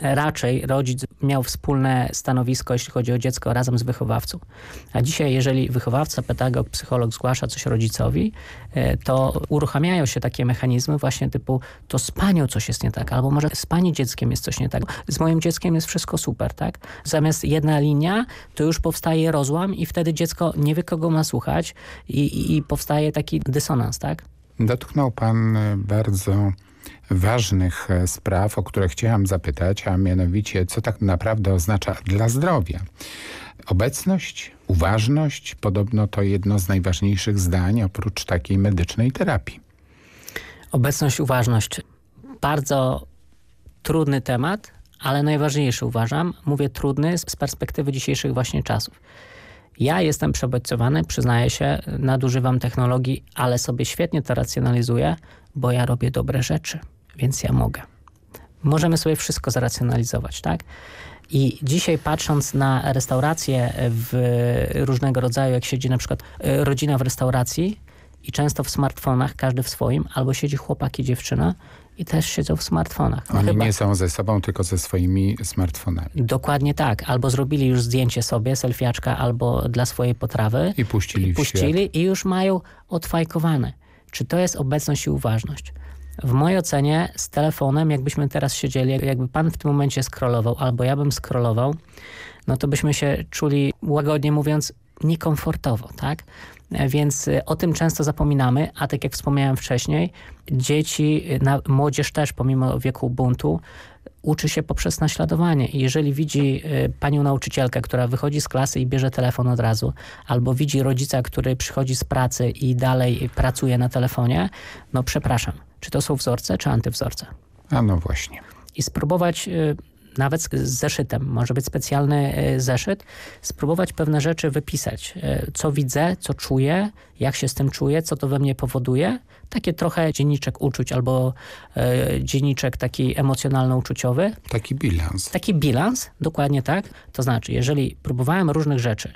Speaker 29: raczej rodzic miał wspólne stanowisko, jeśli chodzi o dziecko razem z wychowawcą. A dzisiaj, jeżeli wychowawca, pedagog, psycholog zgłasza coś rodzicowi, e, to uruchamiają się takie mechanizmy właśnie typu to z panią coś jest nie tak, albo może z pani dzieckiem jest coś nie tak. Z moim dzieckiem jest wszystko super, tak? Zamiast jedna linia, to już powstaje rozłam i wtedy dziecko nie wie, kogo ma słuchać i, i powstaje taki dysonans, tak?
Speaker 28: Dotknął pan bardzo ważnych e, spraw, o które chciałam zapytać, a mianowicie co tak naprawdę oznacza dla zdrowia. Obecność, uważność, podobno to jedno z najważniejszych zdań oprócz takiej medycznej terapii.
Speaker 29: Obecność, uważność. Bardzo trudny temat, ale najważniejszy uważam. Mówię trudny z perspektywy dzisiejszych właśnie czasów. Ja jestem przebodźcowany, przyznaję się, nadużywam technologii, ale sobie świetnie to racjonalizuję, bo ja robię dobre rzeczy więc ja mogę. Możemy sobie wszystko zracjonalizować, tak? I dzisiaj patrząc na restauracje w różnego rodzaju, jak siedzi na przykład e, rodzina w restauracji i często w smartfonach, każdy w swoim, albo siedzi chłopak i dziewczyna i też siedzą w smartfonach.
Speaker 28: Oni chyba... nie są ze sobą, tylko ze swoimi smartfonami.
Speaker 29: Dokładnie tak. Albo zrobili już zdjęcie sobie, selfiaczka, albo dla swojej potrawy.
Speaker 28: I puścili
Speaker 29: i puścili i już mają odfajkowane. Czy to jest obecność i uważność? W mojej ocenie z telefonem, jakbyśmy teraz siedzieli, jakby pan w tym momencie scrollował, albo ja bym scrollował, no to byśmy się czuli, łagodnie mówiąc, niekomfortowo, tak? Więc y, o tym często zapominamy, a tak jak wspomniałem wcześniej, dzieci, na, młodzież też pomimo wieku buntu uczy się poprzez naśladowanie. I jeżeli widzi y, panią nauczycielkę, która wychodzi z klasy i bierze telefon od razu, albo widzi rodzica, który przychodzi z pracy i dalej pracuje na telefonie, no przepraszam, czy to są wzorce, czy antywzorce?
Speaker 28: A no właśnie.
Speaker 29: I spróbować y, nawet z zeszytem, może być specjalny y, zeszyt, spróbować pewne rzeczy wypisać. Y, co widzę, co czuję, jak się z tym czuję, co to we mnie powoduje. Takie trochę dzienniczek uczuć albo dzienniczek taki emocjonalno-uczuciowy.
Speaker 28: Taki bilans.
Speaker 29: Taki bilans, dokładnie tak. To znaczy, jeżeli próbowałem różnych rzeczy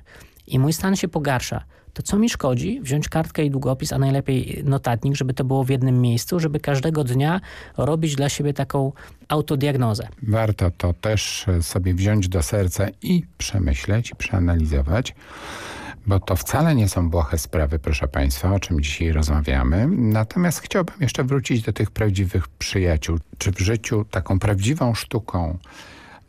Speaker 29: i mój stan się pogarsza, to co mi szkodzi wziąć kartkę i długopis, a najlepiej notatnik, żeby to było w jednym miejscu, żeby każdego dnia robić dla siebie taką autodiagnozę.
Speaker 28: Warto to też sobie wziąć do serca i przemyśleć, i przeanalizować. Bo to wcale nie są błahe sprawy, proszę Państwa, o czym dzisiaj rozmawiamy. Natomiast chciałbym jeszcze wrócić do tych prawdziwych przyjaciół. Czy w życiu taką prawdziwą sztuką,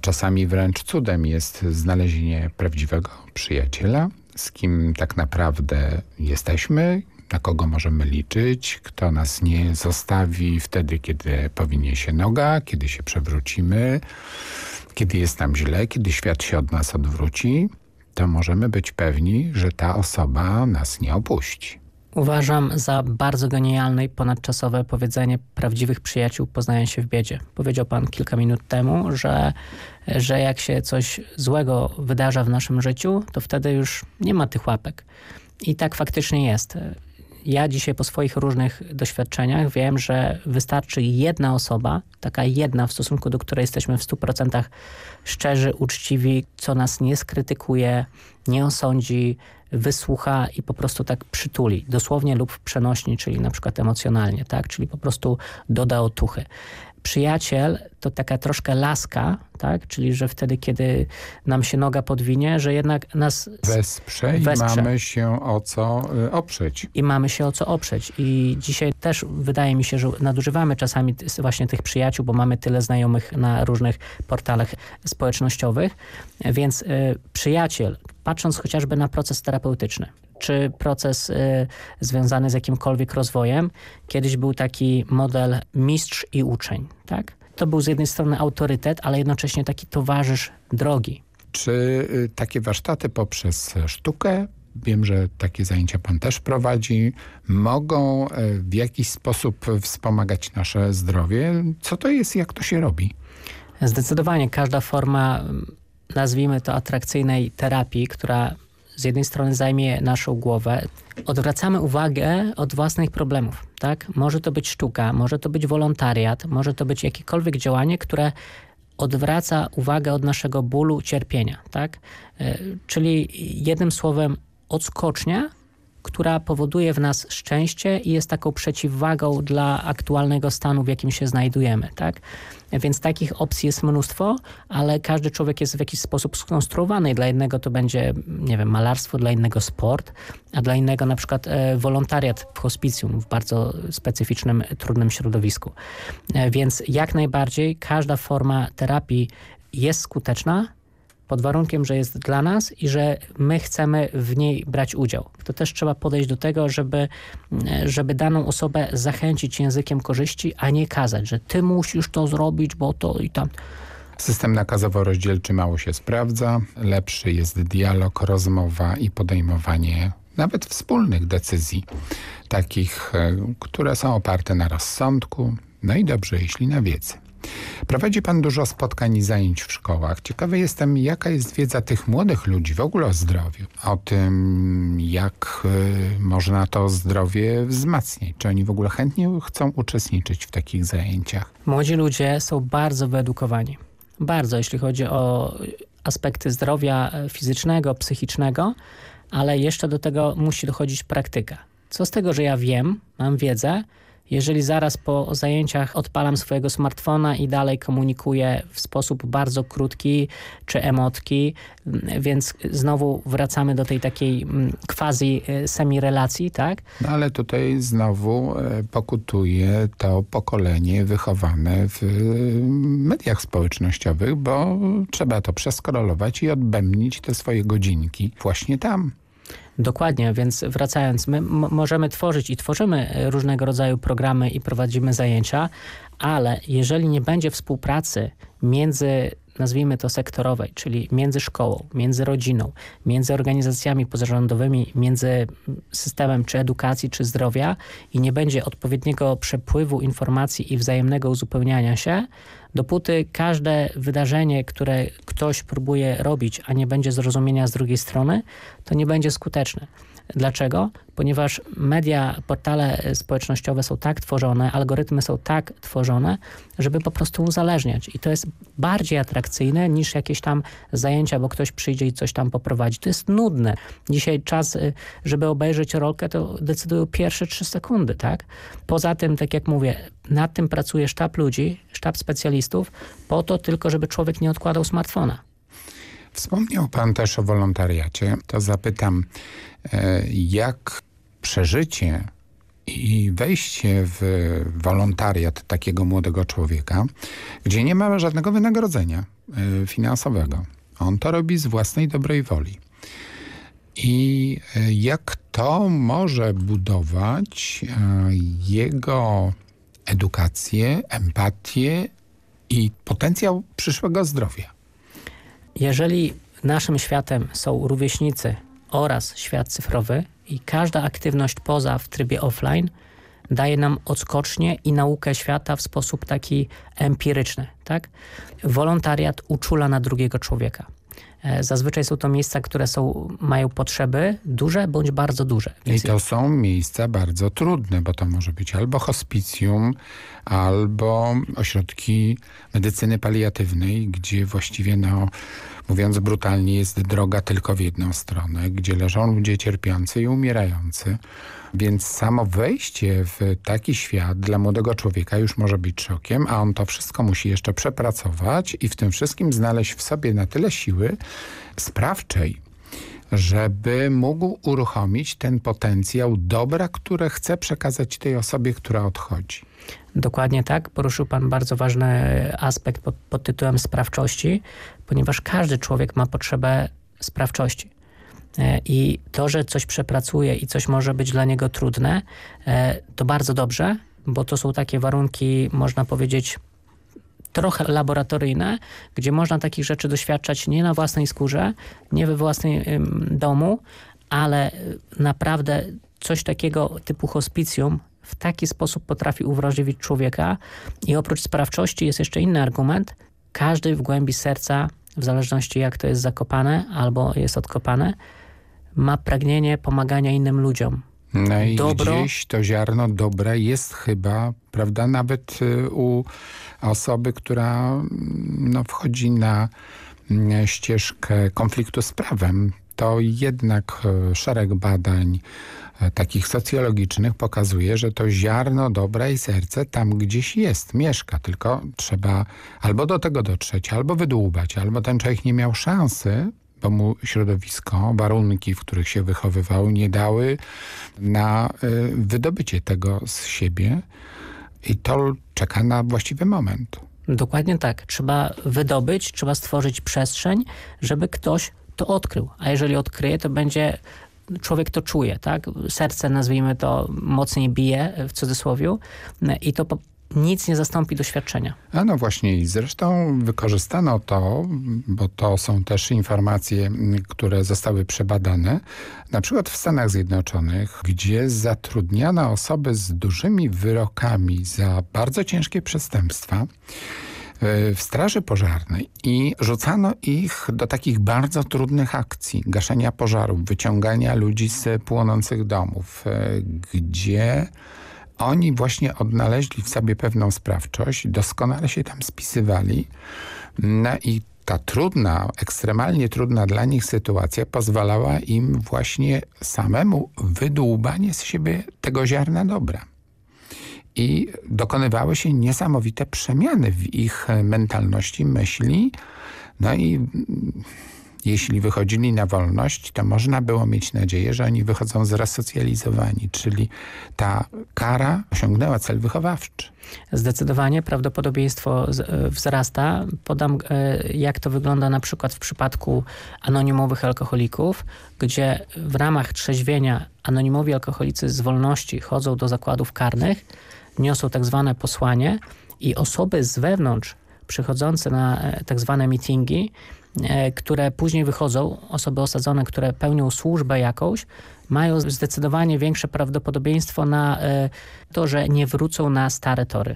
Speaker 28: czasami wręcz cudem jest znalezienie prawdziwego przyjaciela? z kim tak naprawdę jesteśmy, na kogo możemy liczyć, kto nas nie zostawi wtedy, kiedy powinie się noga, kiedy się przewrócimy, kiedy jest nam źle, kiedy świat się od nas odwróci, to możemy być pewni, że ta osoba nas nie opuści.
Speaker 29: Uważam za bardzo genialne i ponadczasowe powiedzenie prawdziwych przyjaciół poznają się w biedzie. Powiedział pan kilka minut temu, że, że jak się coś złego wydarza w naszym życiu, to wtedy już nie ma tych łapek. I tak faktycznie jest. Ja dzisiaj po swoich różnych doświadczeniach wiem, że wystarczy jedna osoba, taka jedna w stosunku do której jesteśmy w 100% szczerzy, uczciwi, co nas nie skrytykuje, nie osądzi, wysłucha i po prostu tak przytuli, dosłownie lub przenośni, czyli na przykład emocjonalnie, tak? czyli po prostu doda otuchy. Przyjaciel to taka troszkę laska, tak? czyli że wtedy, kiedy nam się noga podwinie, że jednak nas
Speaker 28: wesprze,
Speaker 29: wesprze.
Speaker 28: i mamy się o co y, oprzeć.
Speaker 29: I mamy się o co oprzeć. I dzisiaj też wydaje mi się, że nadużywamy czasami właśnie tych przyjaciół, bo mamy tyle znajomych na różnych portalach społecznościowych, więc y, przyjaciel, patrząc chociażby na proces terapeutyczny, czy proces y, związany z jakimkolwiek rozwojem. Kiedyś był taki model mistrz i uczeń, tak? To był z jednej strony autorytet, ale jednocześnie taki towarzysz drogi.
Speaker 28: Czy y, takie warsztaty poprzez sztukę, wiem, że takie zajęcia pan też prowadzi, mogą y, w jakiś sposób wspomagać nasze zdrowie? Co to jest, jak to się robi?
Speaker 29: Zdecydowanie każda forma, nazwijmy to atrakcyjnej terapii, która z jednej strony zajmie naszą głowę, odwracamy uwagę od własnych problemów. Tak? Może to być sztuka, może to być wolontariat, może to być jakiekolwiek działanie, które odwraca uwagę od naszego bólu, cierpienia. Tak? Czyli jednym słowem odskocznia, która powoduje w nas szczęście i jest taką przeciwwagą dla aktualnego stanu, w jakim się znajdujemy. Tak? Więc takich opcji jest mnóstwo, ale każdy człowiek jest w jakiś sposób skonstruowany. Dla jednego to będzie, nie wiem, malarstwo, dla innego sport, a dla innego na przykład e, wolontariat w hospicjum, w bardzo specyficznym, trudnym środowisku. E, więc jak najbardziej każda forma terapii jest skuteczna, pod warunkiem, że jest dla nas i że my chcemy w niej brać udział. To też trzeba podejść do tego, żeby, żeby daną osobę zachęcić językiem korzyści, a nie kazać, że ty musisz to zrobić, bo to i tam.
Speaker 28: System nakazowo-rozdzielczy mało się sprawdza. Lepszy jest dialog, rozmowa i podejmowanie nawet wspólnych decyzji, takich, e, które są oparte na rozsądku, no i dobrze, jeśli na wiedzy. Prowadzi Pan dużo spotkań i zajęć w szkołach. Ciekawy jestem, jaka jest wiedza tych młodych ludzi w ogóle o zdrowiu. O tym, jak y, można to zdrowie wzmacniać. Czy oni w ogóle chętnie chcą uczestniczyć w takich zajęciach?
Speaker 29: Młodzi ludzie są bardzo wyedukowani. Bardzo, jeśli chodzi o aspekty zdrowia fizycznego, psychicznego, ale jeszcze do tego musi dochodzić praktyka. Co z tego, że ja wiem, mam wiedzę, jeżeli zaraz po zajęciach odpalam swojego smartfona i dalej komunikuję w sposób bardzo krótki czy emotki, mm, więc znowu wracamy do tej takiej mm, quasi e, semi-relacji, tak?
Speaker 28: No ale tutaj znowu e, pokutuje to pokolenie wychowane w mediach społecznościowych, bo trzeba to przeskrolować i odbębnić te swoje godzinki właśnie tam.
Speaker 29: Dokładnie, więc wracając, my możemy tworzyć i tworzymy e, różnego rodzaju programy i prowadzimy zajęcia, ale jeżeli nie będzie współpracy między nazwijmy to sektorowej, czyli między szkołą, między rodziną, między organizacjami pozarządowymi, między systemem czy edukacji, czy zdrowia i nie będzie odpowiedniego przepływu informacji i wzajemnego uzupełniania się, dopóty każde wydarzenie, które ktoś próbuje robić, a nie będzie zrozumienia z drugiej strony, to nie będzie skuteczne. Dlaczego? Ponieważ media, portale społecznościowe są tak tworzone, algorytmy są tak tworzone, żeby po prostu uzależniać. I to jest bardziej atrakcyjne niż jakieś tam zajęcia, bo ktoś przyjdzie i coś tam poprowadzi. To jest nudne. Dzisiaj czas, y, żeby obejrzeć rolkę, to decydują pierwsze trzy sekundy, tak? Poza tym, tak jak mówię, nad tym pracuje sztab ludzi, sztab specjalistów, po to tylko, żeby człowiek nie odkładał smartfona.
Speaker 28: Wspomniał pan też o wolontariacie. To zapytam, e, jak przeżycie i wejście w wolontariat takiego młodego człowieka, gdzie nie ma żadnego wynagrodzenia e, finansowego. On to robi z własnej dobrej woli. I e, jak to może budować jego edukację, empatię i potencjał przyszłego zdrowia?
Speaker 29: Jeżeli naszym światem są rówieśnicy oraz świat cyfrowy i każda aktywność poza w trybie offline daje nam odskocznie i naukę świata w sposób taki empiryczny. Tak? Wolontariat uczula na drugiego człowieka. E, zazwyczaj są to miejsca, które są, mają potrzeby duże bądź bardzo duże.
Speaker 28: Więc I to są miejsca bardzo trudne, bo to może być albo hospicjum, albo ośrodki medycyny paliatywnej, gdzie właściwie no, mówiąc brutalnie, jest droga tylko w jedną stronę, gdzie leżą ludzie cierpiący i umierający. Więc samo wejście w taki świat dla młodego człowieka już może być szokiem, a on to wszystko musi jeszcze przepracować i w tym wszystkim znaleźć w sobie na tyle siły sprawczej, żeby mógł uruchomić ten potencjał dobra, które chce przekazać tej osobie, która odchodzi.
Speaker 29: Dokładnie tak. Poruszył Pan bardzo ważny aspekt pod, pod tytułem sprawczości, ponieważ każdy człowiek ma potrzebę sprawczości. E, I to, że coś przepracuje i coś może być dla niego trudne, e, to bardzo dobrze, bo to są takie warunki, można powiedzieć, trochę laboratoryjne, gdzie można takich rzeczy doświadczać nie na własnej skórze, nie we własnym domu, ale e, naprawdę coś takiego typu hospicjum w taki sposób potrafi uwrażliwić człowieka i oprócz sprawczości jest jeszcze inny argument. Każdy w głębi serca, w zależności jak to jest zakopane albo jest odkopane, ma pragnienie pomagania innym ludziom.
Speaker 28: No i Dobro... gdzieś to ziarno dobra jest chyba, prawda, nawet y, u osoby, która mm, no, wchodzi na mm, ścieżkę konfliktu z prawem. To jednak y, szereg badań y, takich socjologicznych pokazuje, że to ziarno dobra i serce tam gdzieś jest, mieszka, tylko trzeba albo do tego dotrzeć, albo wydłubać, albo ten człowiek nie miał szansy bo mu środowisko, warunki, w których się wychowywał, nie dały na y, wydobycie tego z siebie i to czeka na właściwy moment.
Speaker 29: Dokładnie tak. Trzeba wydobyć, trzeba stworzyć przestrzeń, żeby ktoś to odkrył. A jeżeli odkryje, to będzie człowiek to czuje, tak? Serce, nazwijmy to, mocniej bije w cudzysłowie i to nic nie zastąpi doświadczenia.
Speaker 28: A no właśnie i zresztą wykorzystano to, bo to są też informacje, które zostały przebadane, na przykład w Stanach Zjednoczonych, gdzie zatrudniano osoby z dużymi wyrokami za bardzo ciężkie przestępstwa e, w straży pożarnej i rzucano ich do takich bardzo trudnych akcji, gaszenia pożarów, wyciągania ludzi z płonących domów, e, gdzie oni właśnie odnaleźli w sobie pewną sprawczość, doskonale się tam spisywali no i ta trudna, ekstremalnie trudna dla nich sytuacja pozwalała im właśnie samemu wydłubanie z siebie tego ziarna dobra. I dokonywały się niesamowite przemiany w ich mentalności, myśli, no i jeśli wychodzili na wolność, to można było mieć nadzieję, że oni wychodzą zresocjalizowani, czyli ta kara osiągnęła cel wychowawczy.
Speaker 29: Zdecydowanie prawdopodobieństwo e, wzrasta. Podam, e, jak to wygląda na przykład w przypadku anonimowych alkoholików, gdzie w ramach trzeźwienia anonimowi alkoholicy z wolności chodzą do zakładów karnych, niosą tak zwane posłanie i osoby z wewnątrz przychodzące na e, tak zwane meetingi E, które później wychodzą, osoby osadzone, które pełnią służbę jakąś, mają zdecydowanie większe prawdopodobieństwo na e, to, że nie wrócą na stare tory.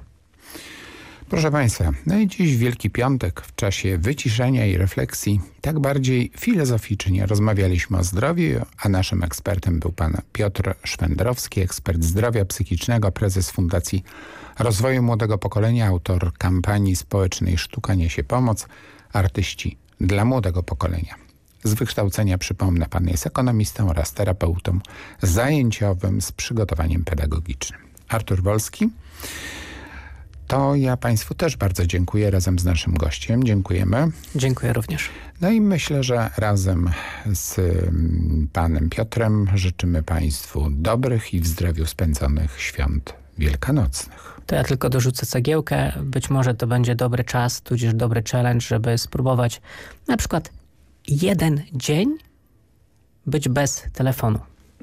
Speaker 28: Proszę Państwa, no i dziś Wielki Piątek w czasie wyciszenia i refleksji tak bardziej filozoficznie rozmawialiśmy o zdrowiu, a naszym ekspertem był pan Piotr Szwendrowski, ekspert zdrowia psychicznego, prezes Fundacji Rozwoju Młodego Pokolenia, autor kampanii społecznej Sztuka Niesie Pomoc, artyści dla młodego pokolenia. Z wykształcenia, przypomnę, pan jest ekonomistą oraz terapeutą zajęciowym z przygotowaniem pedagogicznym. Artur Wolski, to ja Państwu też bardzo dziękuję razem z naszym gościem. Dziękujemy.
Speaker 29: Dziękuję również.
Speaker 28: No i myślę, że razem z mm, panem Piotrem życzymy Państwu dobrych i w zdrowiu spędzonych świąt wielkanocnych.
Speaker 29: To ja tylko dorzucę cegiełkę. Być może to będzie dobry czas, tudzież dobry challenge, żeby spróbować na przykład jeden dzień być bez telefonu.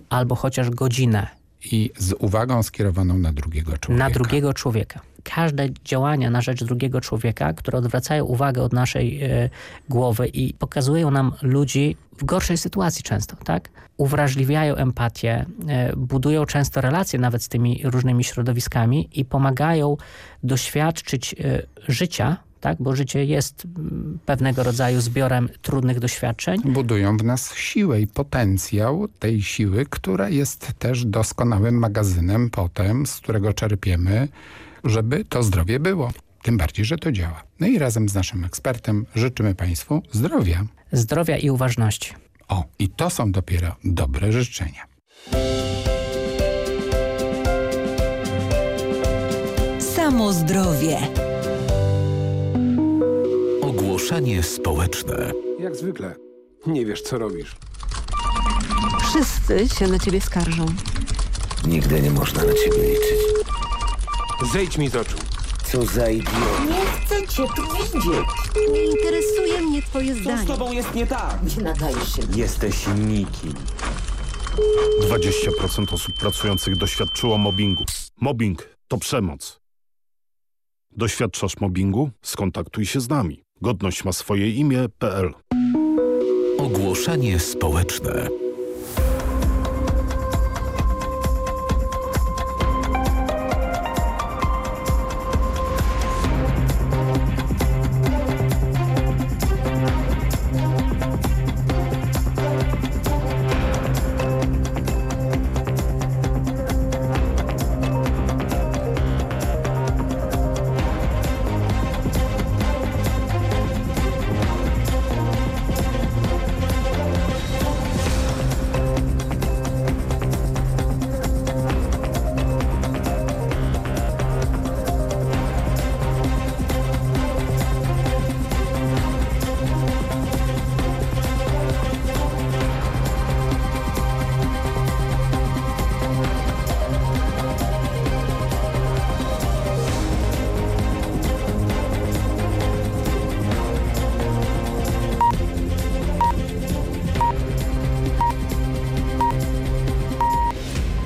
Speaker 29: Albo chociaż godzinę.
Speaker 28: I z uwagą skierowaną na drugiego człowieka.
Speaker 29: Na drugiego człowieka każde działania na rzecz drugiego człowieka, które odwracają uwagę od naszej e, głowy i pokazują nam ludzi w gorszej sytuacji często, tak? Uwrażliwiają empatię, e, budują często relacje nawet z tymi różnymi środowiskami i pomagają doświadczyć e, życia, tak? bo życie jest pewnego rodzaju zbiorem trudnych doświadczeń.
Speaker 28: Budują w nas siłę i potencjał tej siły, która jest też doskonałym magazynem potem, z którego czerpiemy żeby to zdrowie było. Tym bardziej, że to działa. No i razem z naszym ekspertem życzymy Państwu zdrowia.
Speaker 29: Zdrowia i uważności.
Speaker 28: O, i to są dopiero dobre życzenia.
Speaker 21: Samo zdrowie.
Speaker 1: Ogłoszenie społeczne.
Speaker 27: Jak zwykle. Nie wiesz, co robisz.
Speaker 30: Wszyscy się na ciebie skarżą.
Speaker 31: Nigdy nie można na ciebie liczyć.
Speaker 27: Zejdź mi z oczu.
Speaker 31: Co za idiot.
Speaker 30: Nie chcę cię tu widzieć. Nie interesuje mnie twoje zdanie.
Speaker 31: Co z tobą jest nie tak?
Speaker 30: Nie nadajesz się.
Speaker 31: Jesteś nikim.
Speaker 32: 20% osób pracujących doświadczyło mobbingu. Mobbing to przemoc. Doświadczasz mobbingu? Skontaktuj się z nami. Godność ma swoje imię.pl
Speaker 1: Ogłoszenie społeczne.